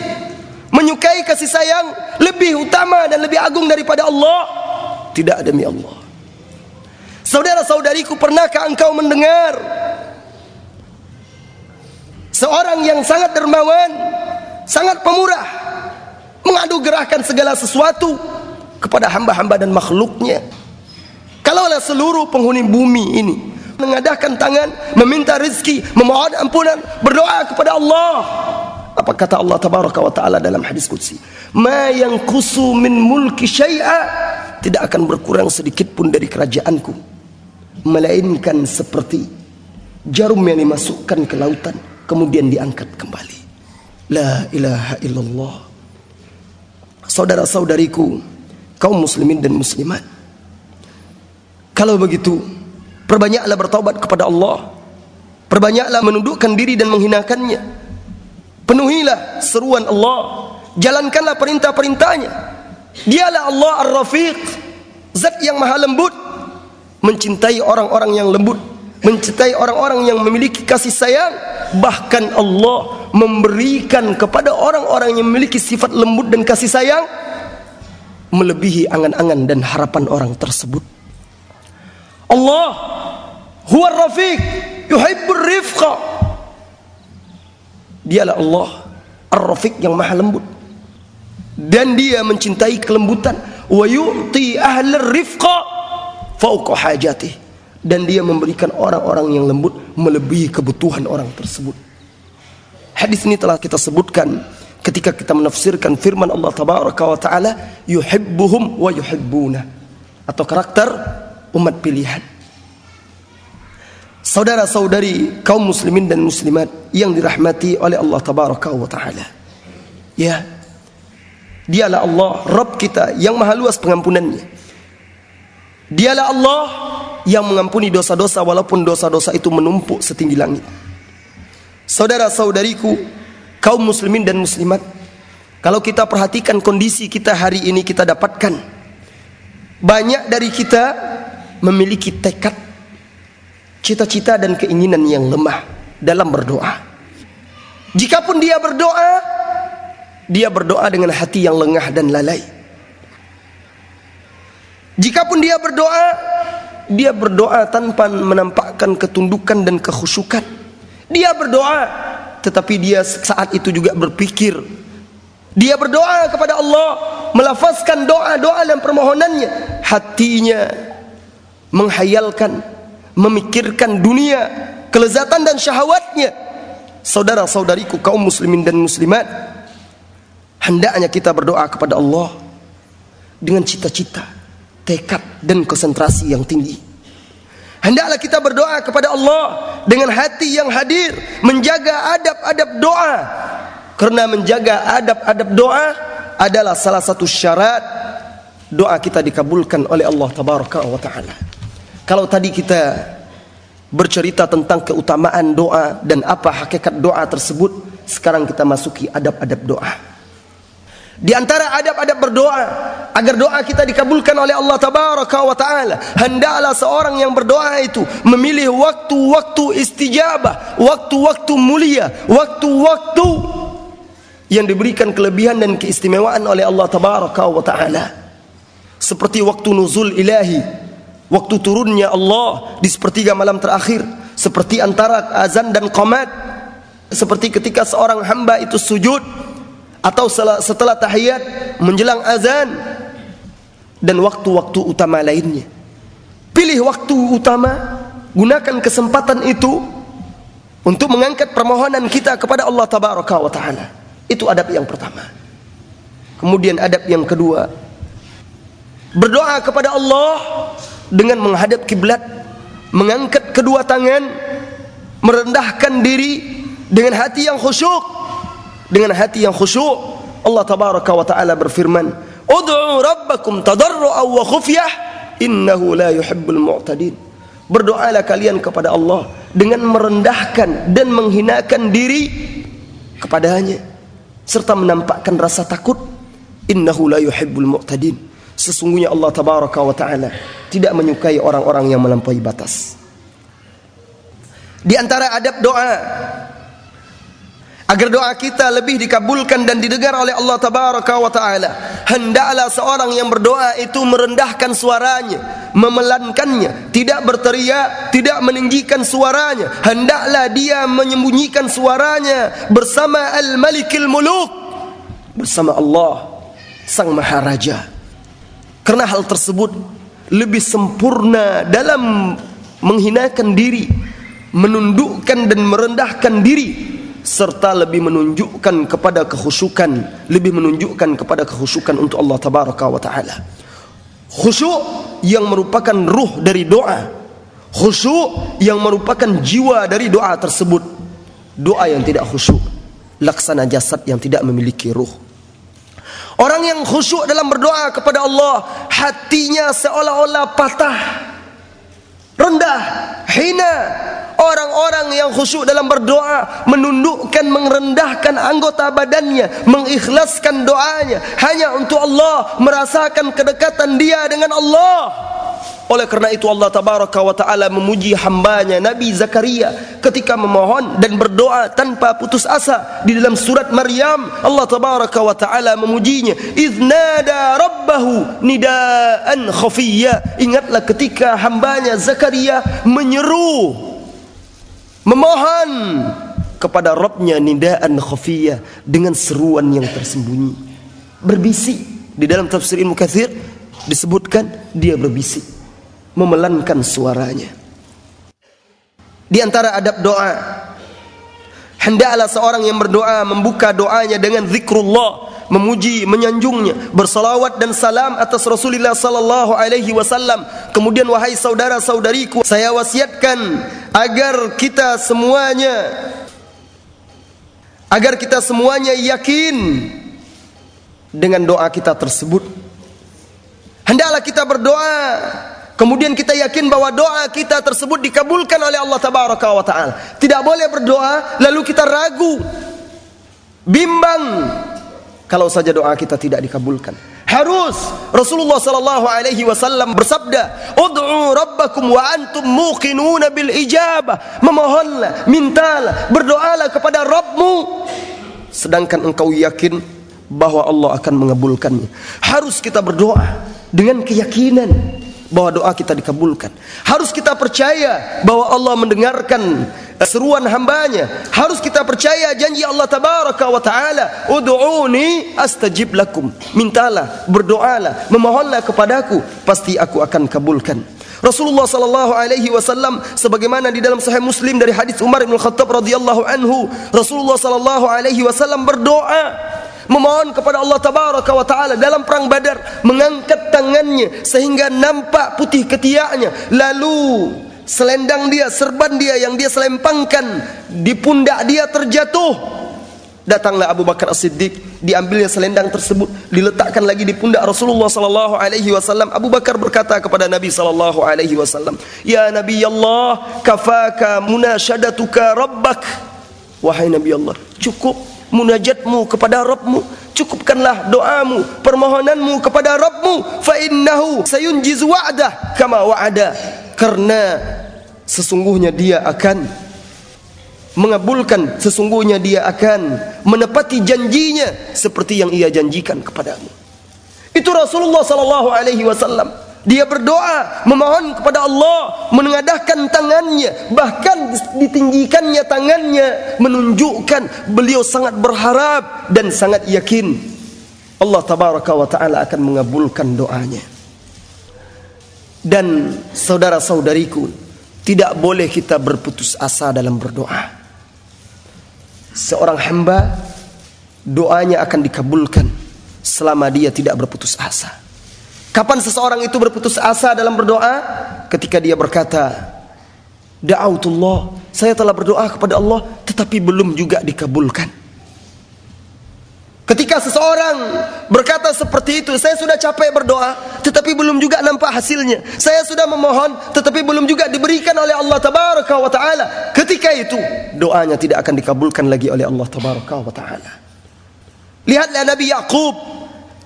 menyukai kasih sayang lebih utama dan lebih agung daripada Allah? Tidak demi Allah. Saudara-saudariku pernahkah engkau mendengar seorang yang sangat dermawan sangat pemurah mengadu gerahkan segala sesuatu kepada hamba-hamba dan makhluknya. Kalaulah seluruh penghuni bumi ini mengadahkan tangan meminta rezeki memohon ampunan berdoa kepada Allah. Apa kata Allah tabaraka wa taala dalam hadis qudsi? Ma yanqusu min mulki syai'a. Tidak akan berkurang sedikit pun dari kerajaanku. Melainkan seperti jarum yang dimasukkan ke lautan kemudian diangkat kembali la ilaha illallah saudara-saudariku kaum muslimin dan muslimat kalau begitu perbanyaklah bertaubat kepada Allah perbanyaklah menundukkan diri dan menghinakannya Penuhilah seruan Allah. Jalankanlah perintah-perintahnya. Dialah Allah Ar-Rafiq. Zat yang maha lembut. Mencintai orang-orang yang lembut. Mencintai orang-orang yang memiliki kasih sayang. Bahkan Allah memberikan kepada orang-orang yang memiliki sifat lembut dan kasih sayang. Melebihi angan-angan dan harapan orang tersebut. Allah Huwa Ar-Rafiq. Yuhibbur rifqa. Dialah Allah Ar-Rafiq yang maha lembut dan dia mencintai kelembutan wa yu'ti ahlir rifqa fauqa hajatih dan dia memberikan orang-orang yang lembut melebihi kebutuhan orang tersebut hadis ini telah kita sebutkan ketika kita menafsirkan firman Allah tabaraka wa taala yuhibbuhum wa yuhibbuna atau karakter umat pilihan saudara-saudari kaum muslimin dan muslimat yang dirahmati oleh Allah tabaraka wa taala. Ya. Dialah Allah Rabb kita yang maha luas pengampunannya. Dialah Allah yang mengampuni dosa-dosa walaupun dosa-dosa itu menumpuk setinggi langit. Saudara-saudariku, kaum muslimin dan muslimat, kalau kita perhatikan kondisi kita hari ini kita dapatkan banyak dari kita memiliki tekad cita-cita dan keinginan yang lemah dalam berdoa. Jikapun dia berdoa, dia berdoa dengan hati yang lengah dan lalai. Jikapun dia berdoa, dia berdoa tanpa menampakkan ketundukan dan kekhusyukan. Dia berdoa, tetapi dia saat itu juga berpikir. Dia berdoa kepada Allah, melafazkan doa-doa dan permohonannya. Hatinya menghayalkan memikirkan dunia, kelezatan dan syahwatnya. Saudara-saudariku kaum muslimin dan muslimat, hendaknya kita berdoa kepada Allah dengan cita-cita, tekad dan konsentrasi yang tinggi. Hendaklah kita berdoa kepada Allah dengan hati yang hadir, menjaga adab-adab doa. Karena menjaga adab-adab doa adalah salah satu syarat doa kita dikabulkan oleh Allah tabaraka wa taala. Kalau tadi kita bercerita tentang keutamaan doa dan apa hakikat doa tersebut, sekarang kita masuki adab-adab doa. Di antara adab-adab berdoa agar doa kita dikabulkan oleh Allah tabaraka wa taala, hendaklah seorang yang berdoa itu memilih waktu-waktu istijabah, waktu-waktu mulia, waktu-waktu yang diberikan kelebihan dan keistimewaan oleh Allah tabaraka wa taala. Seperti waktu nuzul ilahi, waktu turunnya Allah di sepertiga malam terakhir seperti antara azan dan qamat seperti ketika seorang hamba itu sujud atau setelah tahiyat menjelang azan dan waktu-waktu utama lainnya pilih waktu utama gunakan kesempatan itu untuk mengangkat permohonan kita kepada Allah tabaraka wa taala itu adab yang pertama kemudian adab yang kedua berdoa kepada Allah dengan menghadap kiblat, mengangkat kedua tangan, merendahkan diri dengan hati yang khusyuk. Dengan hati yang khusyuk, Allah tabaraka wa taala berfirman, "Ud'u rabbakum tadarruan wa khufyah, innahu la yuhibbul mu'tadin." Berdoalah kalian kepada Allah dengan merendahkan dan menghinakan diri kepadanya serta menampakkan rasa takut. Innahu la yuhibbul mu'tadin. Sesungguhnya Allah tabaraka wa taala tidak menyukai orang-orang yang melampaui batas. Di antara adab doa agar doa kita lebih dikabulkan dan didengar oleh Allah tabaraka wa taala. Hendaklah seorang yang berdoa itu merendahkan suaranya memelankannya tidak berteriak tidak meninggikan suaranya. Hendaklah dia menyembunyikan suaranya bersama al-malikil muluk bersama Allah sang maharaja karena hal tersebut lebih sempurna dalam menghinakan diri menundukkan dan merendahkan diri serta lebih menunjukkan kepada kekhusyukan lebih menunjukkan kepada kekhusyukan untuk Allah tabaraka wa taala. Khusyuk yang merupakan ruh dari doa. Khusyuk yang merupakan jiwa dari doa tersebut. Doa yang tidak khusyuk. Laksana jasad yang tidak memiliki ruh. Orang yang khusyuk dalam berdoa kepada Allah hatinya seolah-olah patah rendah hina orang-orang yang khusyuk dalam berdoa menundukkan merendahkan anggota badannya mengikhlaskan doanya hanya untuk Allah merasakan kedekatan dia dengan Allah. Oleh kerana itu Allah tabaraka wa taala memuji hambanya Nabi Zakaria ketika memohon dan berdoa tanpa putus asa di dalam surat Maryam. Allah tabaraka wa taala memujinya iznada rabbahu nidaan khafiyya ingatlah ketika hambanya Zakaria menyeru memohon kepada Rabbnya nidaan khafiyya dengan seruan yang tersembunyi. Berbisik. Di dalam tafsir Ibnu Katsir disebutkan dia berbisik. Memelankan suaranya. Di antara adab doa hendaklah seorang yang berdoa membuka doanya dengan zikrullah memuji menyanjungnya bersalawat dan salam atas Rasulullah sallallahu alaihi wasallam kemudian wahai saudara-saudariku saya wasiatkan agar kita semuanya agar kita semuanya yakin dengan doa kita tersebut hendaklah kita berdoa Kemudian kita yakin bahwa doa kita tersebut dikabulkan oleh Allah Tabaraka wa taala. Tidak boleh berdoa lalu kita ragu. Bimbang kalau saja doa kita tidak dikabulkan. Harus Rasulullah sallallahu alaihi wasallam bersabda, "Ud'u rabbakum wa antum muqinun bil ijabah." Memohonlah, mintalah, berdoalah kepada Rabbmu sedangkan engkau yakin bahwa Allah akan mengabulkannya. Harus kita berdoa dengan keyakinan bahwa doa kita dikabulkan. Harus kita percaya bahwa Allah mendengarkan seruan hambanya. Harus kita percaya janji Allah tabaraka wa taala. Ud'uni astajib lakum. Mintalah berdoalah memohonlah kepadaku. Pasti aku akan kabulkan. Rasulullah sallallahu alaihi wasallam sebagaimana di dalam sahih Muslim dari hadis Umar bin Khattab radhiyallahu anhu Rasulullah sallallahu alaihi wasallam berdoa memohon kepada Allah tabaraka wa taala dalam perang Badar mengangkat tangannya sehingga nampak putih ketiaknya. Lalu selendang dia, serban dia yang dia selempangkan di pundak dia terjatuh. Datanglah Abu Bakar As-Siddiq, diambilnya selendang tersebut, diletakkan lagi di pundak Rasulullah sallallahu alaihi wasallam. Abu Bakar berkata kepada Nabi sallallahu alaihi wasallam, "Ya Nabi Allah, kafaka munashadatuka rabbak." Wahai Nabi Allah, cukup munajatmu kepada Rabbmu, cukupkanlah doamu, permohonanmu kepada Rabbmu, fa innahu sayunjiz wa'dah kama wa'ada karena sesungguhnya dia akan mengabulkan sesungguhnya dia akan menepati janjinya seperti yang ia janjikan kepadamu. Itu Rasulullah sallallahu alaihi wasallam. Dia berdoa memohon kepada Allah menengadahkan tangannya bahkan ditinggikannya tangannya menunjukkan beliau sangat berharap dan sangat yakin. Allah tabaraka wa taala akan mengabulkan doanya dan saudara-saudariku tidak boleh kita berputus asa dalam berdoa. Seorang hamba doanya akan dikabulkan selama dia tidak berputus asa. Kapan seseorang itu berputus asa dalam berdoa? Ketika dia berkata da'autullah saya telah berdoa kepada Allah tetapi belum juga dikabulkan Ketika seseorang berkata seperti itu, saya sudah capek berdoa, tetapi belum juga nampak hasilnya. Saya sudah memohon, tetapi belum juga diberikan oleh Allah Tabaraka wa Taala. Ketika itu, doanya tidak akan dikabulkan lagi oleh Allah Tabaraka wa Taala. Lihatlah Nabi Yakub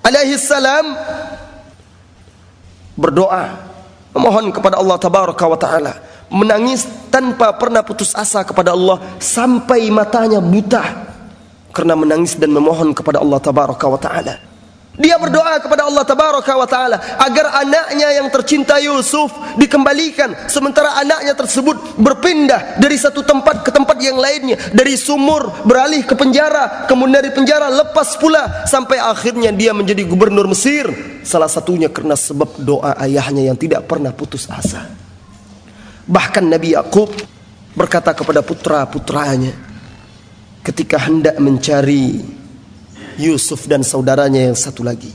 alaihi salam berdoa, memohon kepada Allah Tabaraka wa Taala, menangis tanpa pernah putus asa kepada Allah sampai matanya buta karena menangis dan memohon kepada Allah tabaraka wa taala. Dia berdoa kepada Allah tabaraka wa taala agar anaknya yang tercinta Yusuf dikembalikan sementara anaknya tersebut berpindah dari satu tempat ke tempat yang lainnya dari sumur beralih ke penjara kemudian dari penjara lepas pula sampai akhirnya dia menjadi gubernur Mesir salah satunya karena sebab doa ayahnya yang tidak pernah putus asa bahkan Nabi Yakub berkata kepada putra-putranya ketika hendak mencari Yusuf dan saudaranya yang satu lagi.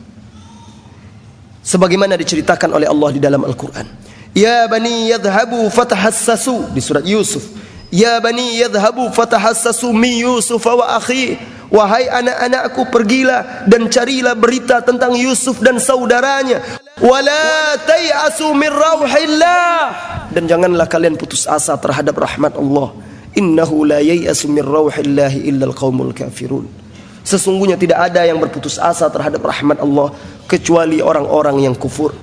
Sebagaimana diceritakan oleh Allah di dalam Al-Quran. Ya bani yadhabu fatahassasu di surat Yusuf. Ya bani yadhabu fatahassasu mi Yusuf wa akhi. Wahai anak-anakku pergilah dan carilah berita tentang Yusuf dan saudaranya. Wala tayasu min rauhillah. Dan janganlah kalian putus asa terhadap rahmat Allah. Innahu la yayasu min rauhillahi illa al-qaumul kafirun. Sesungguhnya tidak ada yang berputus asa terhadap rahmat Allah kecuali orang-orang yang kufur.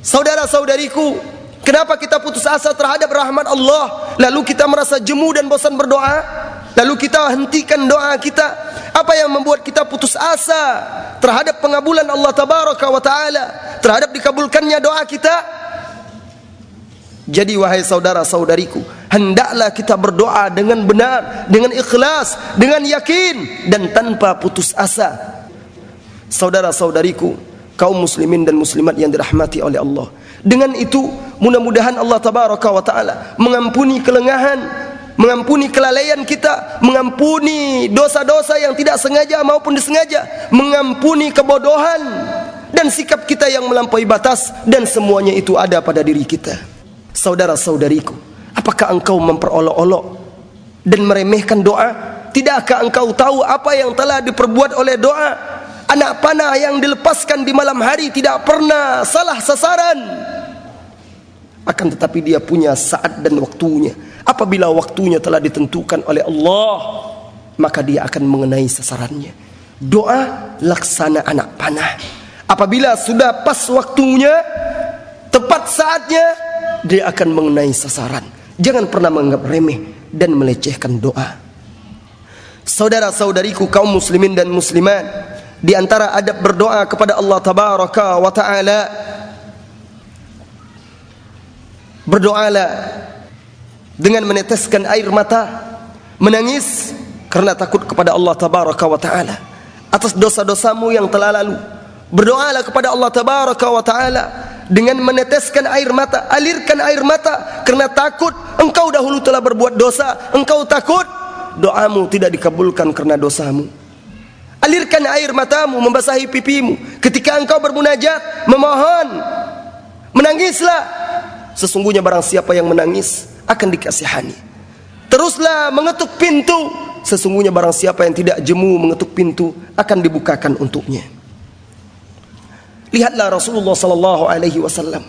Saudara-saudariku, kenapa kita putus asa terhadap rahmat Allah? Lalu kita merasa jemu dan bosan berdoa? Lalu kita hentikan doa kita? Apa yang membuat kita putus asa terhadap pengabulan Allah tabaraka wa taala? Terhadap dikabulkannya doa kita? Jadi wahai saudara-saudariku, hendaklah kita berdoa dengan benar, dengan ikhlas, dengan yakin dan tanpa putus asa. Saudara-saudariku, kaum muslimin dan muslimat yang dirahmati oleh Allah. Dengan itu, mudah-mudahan Allah tabaraka wa taala mengampuni kelengahan, mengampuni kelalaian kita, mengampuni dosa-dosa yang tidak sengaja maupun disengaja, mengampuni kebodohan dan sikap kita yang melampaui batas dan semuanya itu ada pada diri kita saudara-saudariku, apakah engkau memperolok-olok dan meremehkan doa? Tidakkah engkau tahu apa yang telah diperbuat oleh doa? Anak panah yang dilepaskan di malam hari tidak pernah salah sasaran. Akan tetapi dia punya saat dan waktunya. Apabila waktunya telah ditentukan oleh Allah, maka dia akan mengenai sasarannya. Doa laksana anak panah. Apabila sudah pas waktunya, tepat saatnya, dia akan mengenai sasaran. Jangan pernah menganggap remeh dan melecehkan doa. Saudara-saudariku kaum muslimin dan muslimat, di antara adab berdoa kepada Allah tabaraka wa taala berdoalah dengan meneteskan air mata, menangis karena takut kepada Allah tabaraka wa taala atas dosa-dosamu yang telah lalu. Berdoalah kepada Allah tabaraka wa taala dengan meneteskan air mata, alirkan air mata karena takut engkau dahulu telah berbuat dosa, engkau takut doamu tidak dikabulkan karena dosamu. Alirkan air matamu membasahi pipimu ketika engkau bermunajat, memohon, menangislah. Sesungguhnya barang siapa yang menangis akan dikasihani. Teruslah mengetuk pintu. Sesungguhnya barang siapa yang tidak jemu mengetuk pintu akan dibukakan untuknya. Lihatlah Rasulullah sallallahu alaihi wasallam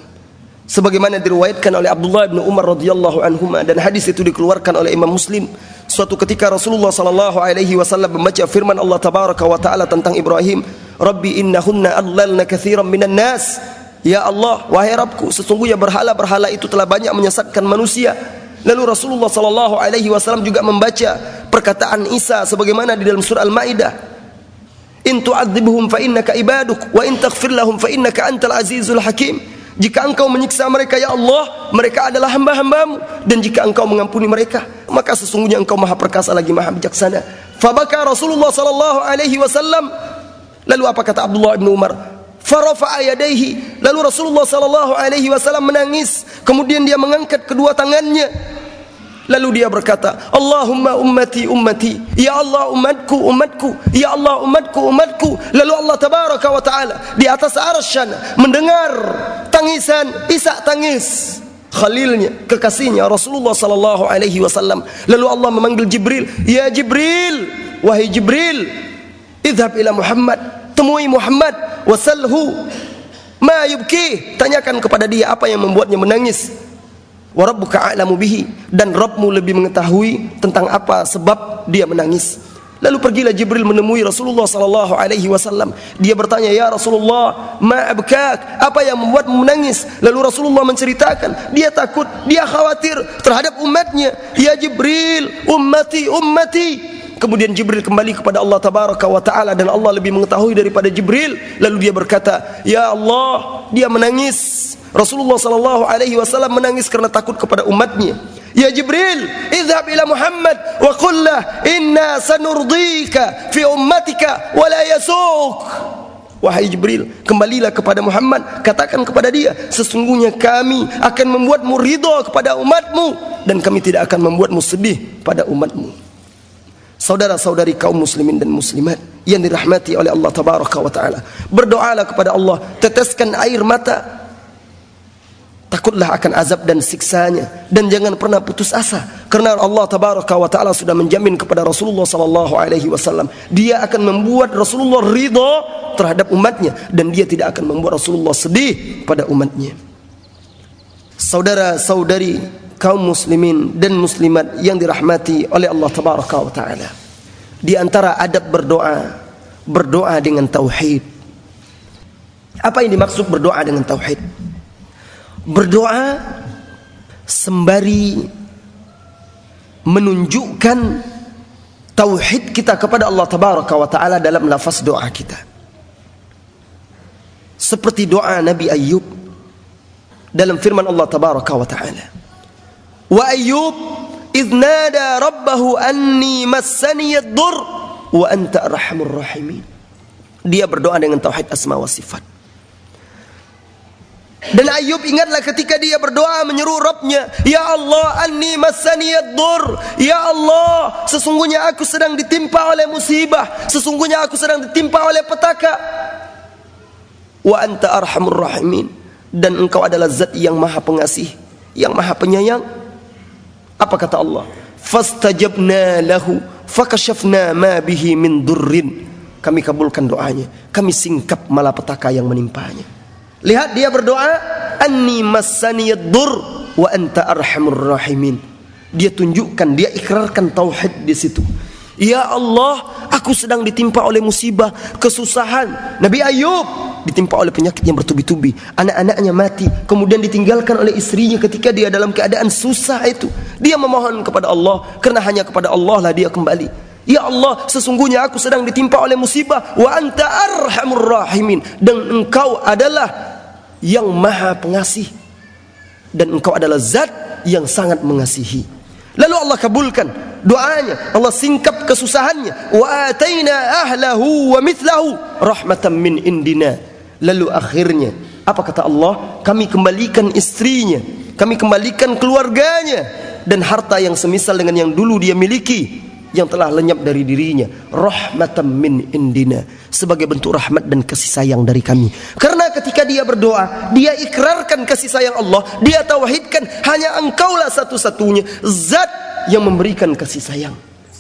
sebagaimana diriwayatkan oleh Abdullah bin Umar radhiyallahu anhuma dan hadis itu dikeluarkan oleh Imam Muslim. Suatu ketika Rasulullah sallallahu alaihi wasallam membaca firman Allah tabaraka wa taala tentang Ibrahim Rabbi innahunna adlalna katsiran minan nas. Ya Allah wahai Rabbku sesungguhnya berhala-berhala itu telah banyak menyesatkan manusia. Lalu Rasulullah sallallahu alaihi wasallam juga membaca perkataan Isa sebagaimana di dalam surah Al-Maidah in tu'adzibhum fa innaka ibaduk wa in taghfir lahum fa innaka antal azizul hakim. Jika engkau menyiksa mereka ya Allah mereka adalah hamba-hambamu. Dan jika engkau mengampuni mereka maka sesungguhnya engkau maha perkasa lagi maha bijaksana. Fabaka Rasulullah sallallahu alaihi wasallam. Lalu apa kata Abdullah bin Umar? Farafa yadayhi. Lalu Rasulullah sallallahu alaihi wasallam menangis. Kemudian dia mengangkat kedua tangannya Lalu dia berkata, Allahumma ummati ummati, ya Allah umatku umatku, ya Allah umatku umatku. Lalu Allah tabaraka wa taala di atas arsyan mendengar tangisan isak tangis khalilnya kekasihnya Rasulullah sallallahu alaihi wasallam. Lalu Allah memanggil Jibril, ya Jibril, wahai Jibril, idhab ila Muhammad, temui Muhammad wasalhu ma yubki, tanyakan kepada dia apa yang membuatnya menangis wa rabbuka a'lamu bihi dan Rabbmu lebih mengetahui tentang apa sebab dia menangis. Lalu pergilah Jibril menemui Rasulullah sallallahu alaihi wasallam. Dia bertanya, "Ya Rasulullah, ma abkak? Apa yang membuatmu menangis?" Lalu Rasulullah menceritakan, dia takut, dia khawatir terhadap umatnya. "Ya Jibril, ummati, ummati." Kemudian Jibril kembali kepada Allah tabaraka wa taala dan Allah lebih mengetahui daripada Jibril lalu dia berkata ya Allah dia menangis Rasulullah sallallahu alaihi wasallam menangis karena takut kepada umatnya Ya Jibril, idhab ila Muhammad wa qul lah inna sanurdika fi ummatika wa la yasuk. Wahai Jibril, kembalilah kepada Muhammad, katakan kepada dia, sesungguhnya kami akan membuatmu ridha kepada umatmu dan kami tidak akan membuatmu sedih pada umatmu. Saudara-saudari kaum muslimin dan muslimat yang dirahmati oleh Allah tabaraka wa taala, berdoalah kepada Allah, teteskan air mata. Takutlah akan azab dan siksanya. Dan jangan pernah putus asa. Karena Allah tabaraka wa taala sudah menjamin kepada Rasulullah sallallahu alaihi wasallam dia akan membuat Rasulullah ridha terhadap umatnya dan dia tidak akan membuat Rasulullah sedih pada umatnya. Saudara-saudari kaum muslimin dan muslimat yang dirahmati oleh Allah tabaraka wa taala. Di antara adab berdoa berdoa dengan tauhid. Apa yang dimaksud berdoa dengan tauhid? Berdoa sembari menunjukkan tauhid kita kepada Allah tabaraka wa taala dalam lafaz doa kita. Seperti doa Nabi Ayub dalam firman Allah tabaraka wa taala wa Ayub idh nada rabbahu anni massani ad-dur wa anta arhamur rahimin dia berdoa dengan tauhid asma wa sifat dan Ayub ingatlah ketika dia berdoa menyeru Rabbnya, Ya Allah, anni masaniyad dur. Ya Allah, sesungguhnya aku sedang ditimpa oleh musibah. Sesungguhnya aku sedang ditimpa oleh petaka. Wa anta arhamur rahimin. Dan engkau adalah zat yang maha pengasih, yang maha penyayang. Apa kata Allah? Fastajabna lahu fakashafna ma bihi min durrin. Kami kabulkan doanya. Kami singkap malapetaka yang menimpanya. Lihat dia berdoa, "Anni massaniyad dur wa anta arhamur rahimin." Dia tunjukkan, dia ikrarkan tauhid di situ. Ya Allah, aku sedang ditimpa oleh musibah, kesusahan. Nabi Ayub ditimpa oleh penyakit yang bertubi-tubi. Anak-anaknya mati, kemudian ditinggalkan oleh istrinya ketika dia dalam keadaan susah itu. Dia memohon kepada Allah, karena hanya kepada Allah lah dia kembali. Ya Allah, sesungguhnya aku sedang ditimpa oleh musibah wa anta arhamur rahimin dan engkau adalah yang maha pengasih dan engkau adalah zat yang sangat mengasihi lalu Allah kabulkan doanya. Allah singkap kesusahannya. Wa ataina ahlahu wa mithlahu rahmatan min indina. Lalu akhirnya apa kata Allah? Kami kembalikan istrinya. Kami kembalikan keluarganya dan harta yang semisal dengan yang dulu dia miliki yang telah lenyap dari dirinya. Rahmatan min indina. Sebagai bentuk rahmat dan kasih sayang dari kami. Karena ketika dia berdoa dia ikrarkan kasih sayang Allah. Dia tauhidkan hanya engkaulah satu-satunya zat yang memberikan kasih sayang.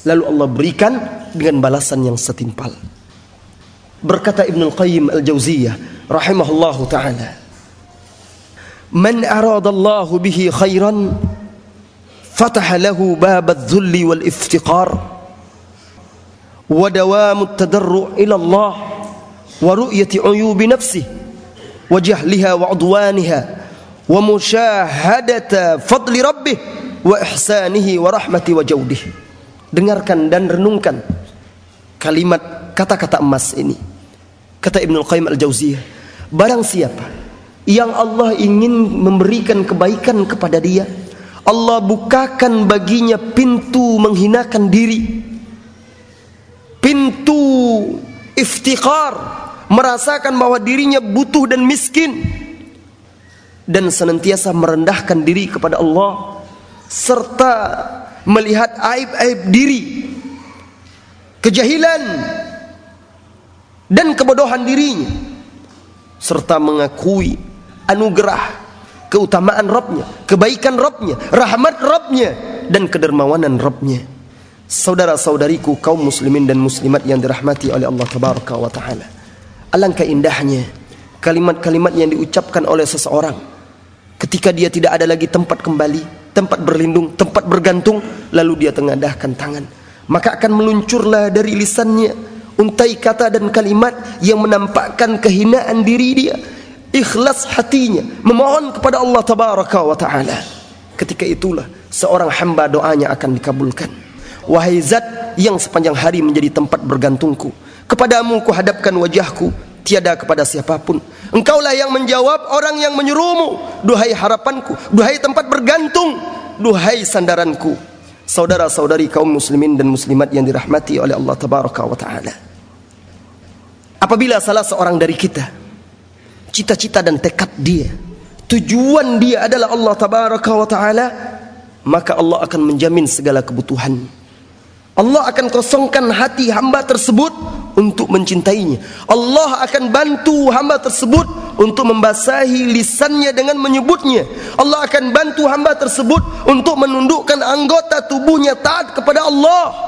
Lalu Allah berikan dengan balasan yang setimpal. Berkata Ibnu Qayyim Al-Jauziyah rahimahullahu taala man aradallahu bihi khairan فتح له باب الذل والافتقار ودوام التدرع إلى الله ورؤية عيوب نفسه وجهلها وعضوانها ومشاهدة فضل ربه وإحسانه ورحمة وجوده dengarkan dan renungkan kalimat kata-kata emas ini kata Ibnu Qayyim Al-Jauziyah barang siapa yang Allah ingin memberikan kebaikan kepada dia Allah bukakan baginya pintu menghinakan diri. Pintu iftikhar merasakan bahwa dirinya butuh dan miskin. Dan senantiasa merendahkan diri kepada Allah serta melihat aib-aib diri kejahilan dan kebodohan dirinya serta mengakui anugerah keutamaan Rabbnya, kebaikan Rabbnya, rahmat Rabbnya, dan kedermawanan Rabbnya. Saudara-saudariku kaum muslimin dan muslimat yang dirahmati oleh Allah Tabaraka wa Ta'ala. Alangkah indahnya kalimat-kalimat yang diucapkan oleh seseorang ketika dia tidak ada lagi tempat kembali, tempat berlindung, tempat bergantung, lalu dia tengadahkan tangan. Maka akan meluncurlah dari lisannya untai kata dan kalimat yang menampakkan kehinaan diri dia ikhlas hatinya memohon kepada Allah tabaraka wa taala. Ketika itulah seorang hamba doanya akan dikabulkan. Wahai zat yang sepanjang hari menjadi tempat bergantungku kepadamu ku hadapkan wajahku tiada kepada siapapun. Engkaulah yang menjawab orang yang menyuruhmu. Duhai harapanku duhai tempat bergantung duhai sandaranku. Saudara-saudari kaum muslimin dan muslimat yang dirahmati oleh Allah tabaraka wa taala. Apabila salah seorang dari kita cita-cita dan tekad dia. Tujuan dia adalah Allah tabaraka wa taala maka Allah akan menjamin segala kebutuhan. Allah akan kosongkan hati hamba tersebut untuk mencintainya. Allah akan bantu hamba tersebut untuk membasahi lisannya dengan menyebutnya. Allah akan bantu hamba tersebut untuk menundukkan anggota tubuhnya taat kepada Allah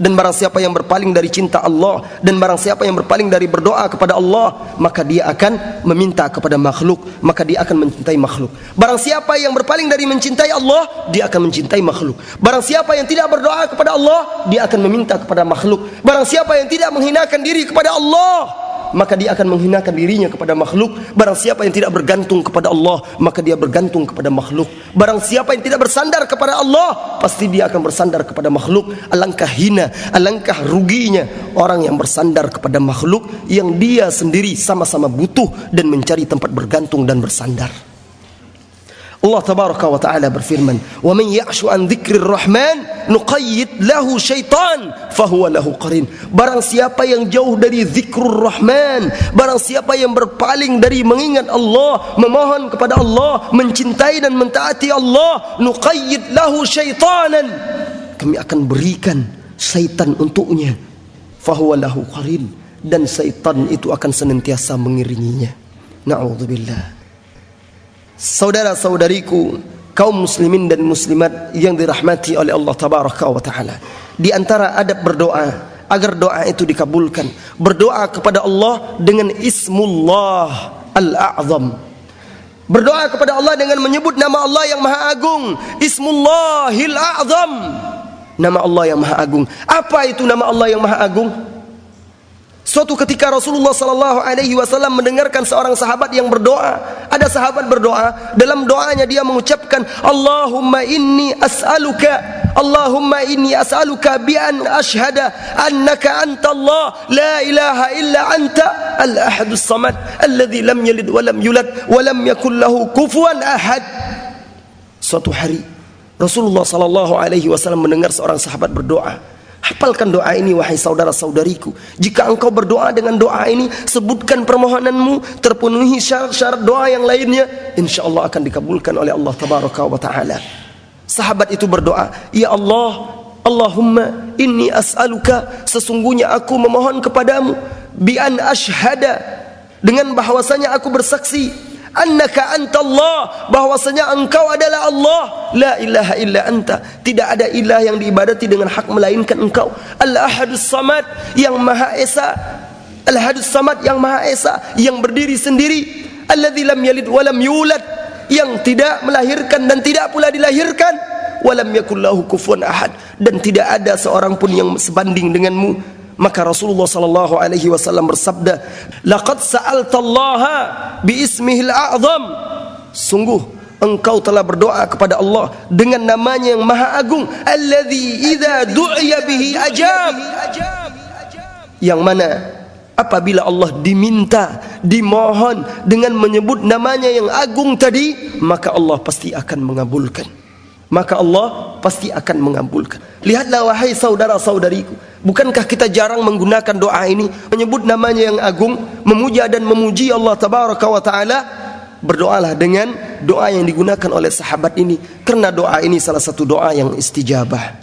dan barang siapa yang berpaling dari cinta Allah dan barang siapa yang berpaling dari berdoa kepada Allah maka dia akan meminta kepada makhluk maka dia akan mencintai makhluk. Barang siapa yang berpaling dari mencintai Allah dia akan mencintai makhluk. Barang siapa yang tidak berdoa kepada Allah dia akan meminta kepada makhluk. Barang siapa yang tidak menghinakan diri kepada Allah maka dia akan menghinakan dirinya kepada makhluk. Barang siapa yang tidak bergantung kepada Allah maka dia bergantung kepada makhluk. Barang siapa yang tidak bersandar kepada Allah pasti dia akan bersandar kepada makhluk. Alangkah hina alangkah ruginya orang yang bersandar kepada makhluk yang dia sendiri sama-sama butuh dan mencari tempat bergantung dan bersandar Allah tabaraka wa taala berfirman, "Wa man ya'shu an dzikrir rahman nuqayyid lahu syaitan fahuwa lahu qarin." Barang siapa yang jauh dari zikrul rahman, barang siapa yang berpaling dari mengingat Allah, memohon kepada Allah, mencintai dan mentaati Allah, nuqayyid lahu syaitanan. Kami akan berikan syaitan untuknya. Fahuwa lahu qarin dan syaitan itu akan senantiasa mengiringinya. Na'udzubillah saudara-saudariku kaum muslimin dan muslimat yang dirahmati oleh Allah tabaraka wa taala. Di antara adab berdoa agar doa itu dikabulkan. Berdoa kepada Allah dengan ismullah al-a'zam. Berdoa kepada Allah dengan menyebut nama Allah yang maha agung ismullahil a'zam. Nama Allah yang maha agung. Apa itu nama Allah yang maha agung Suatu ketika Rasulullah sallallahu alaihi wasallam mendengarkan seorang sahabat yang berdoa. Ada sahabat berdoa, dalam doanya dia mengucapkan, "Allahumma inni as'aluka, Allahumma inni as'aluka bi an ashhada annaka anta Allah, la ilaha illa anta, al-ahadus samad, alladhi lam yalid wa lam yulad wa lam yakul lahu kufuwan ahad." Suatu hari Rasulullah sallallahu alaihi wasallam mendengar seorang sahabat berdoa. Hafalkan doa ini wahai saudara-saudariku. Jika engkau berdoa dengan doa ini, sebutkan permohonanmu, terpenuhi syarat-syarat doa yang lainnya, insyaallah akan dikabulkan oleh Allah tabaraka wa taala. Sahabat itu berdoa, "Ya Allah, Allahumma inni as'aluka sesungguhnya aku memohon kepadamu bi an ashhada dengan bahwasanya aku bersaksi annaka anta Allah bahwasanya engkau adalah Allah. La ilaha illa anta. Tidak ada ilah yang diibadati dengan hak melainkan engkau. Al ahadus samad yang maha esa. Al ahadus samad yang maha esa yang berdiri sendiri. Alladzi lam yalid wa lam yulad. Yang tidak melahirkan dan tidak pula dilahirkan. Walam yakul lahu kufuwan ahad. Dan tidak ada seorang pun yang sebanding denganmu maka Rasulullah sallallahu alaihi wasallam bersabda laqad sa'alta Allah bi ismihil a'zam. Sungguh engkau telah berdoa kepada Allah dengan namanya yang maha agung allazi idza du'iya bihi ajab. Yang mana apabila Allah diminta dimohon dengan menyebut namanya yang agung tadi maka Allah pasti akan mengabulkan maka Allah pasti akan mengabulkan. Lihatlah wahai saudara-saudariku, bukankah kita jarang menggunakan doa ini menyebut namanya yang agung, memuja dan memuji Allah tabaraka wa taala? Berdoalah dengan doa yang digunakan oleh sahabat ini karena doa ini salah satu doa yang istijabah.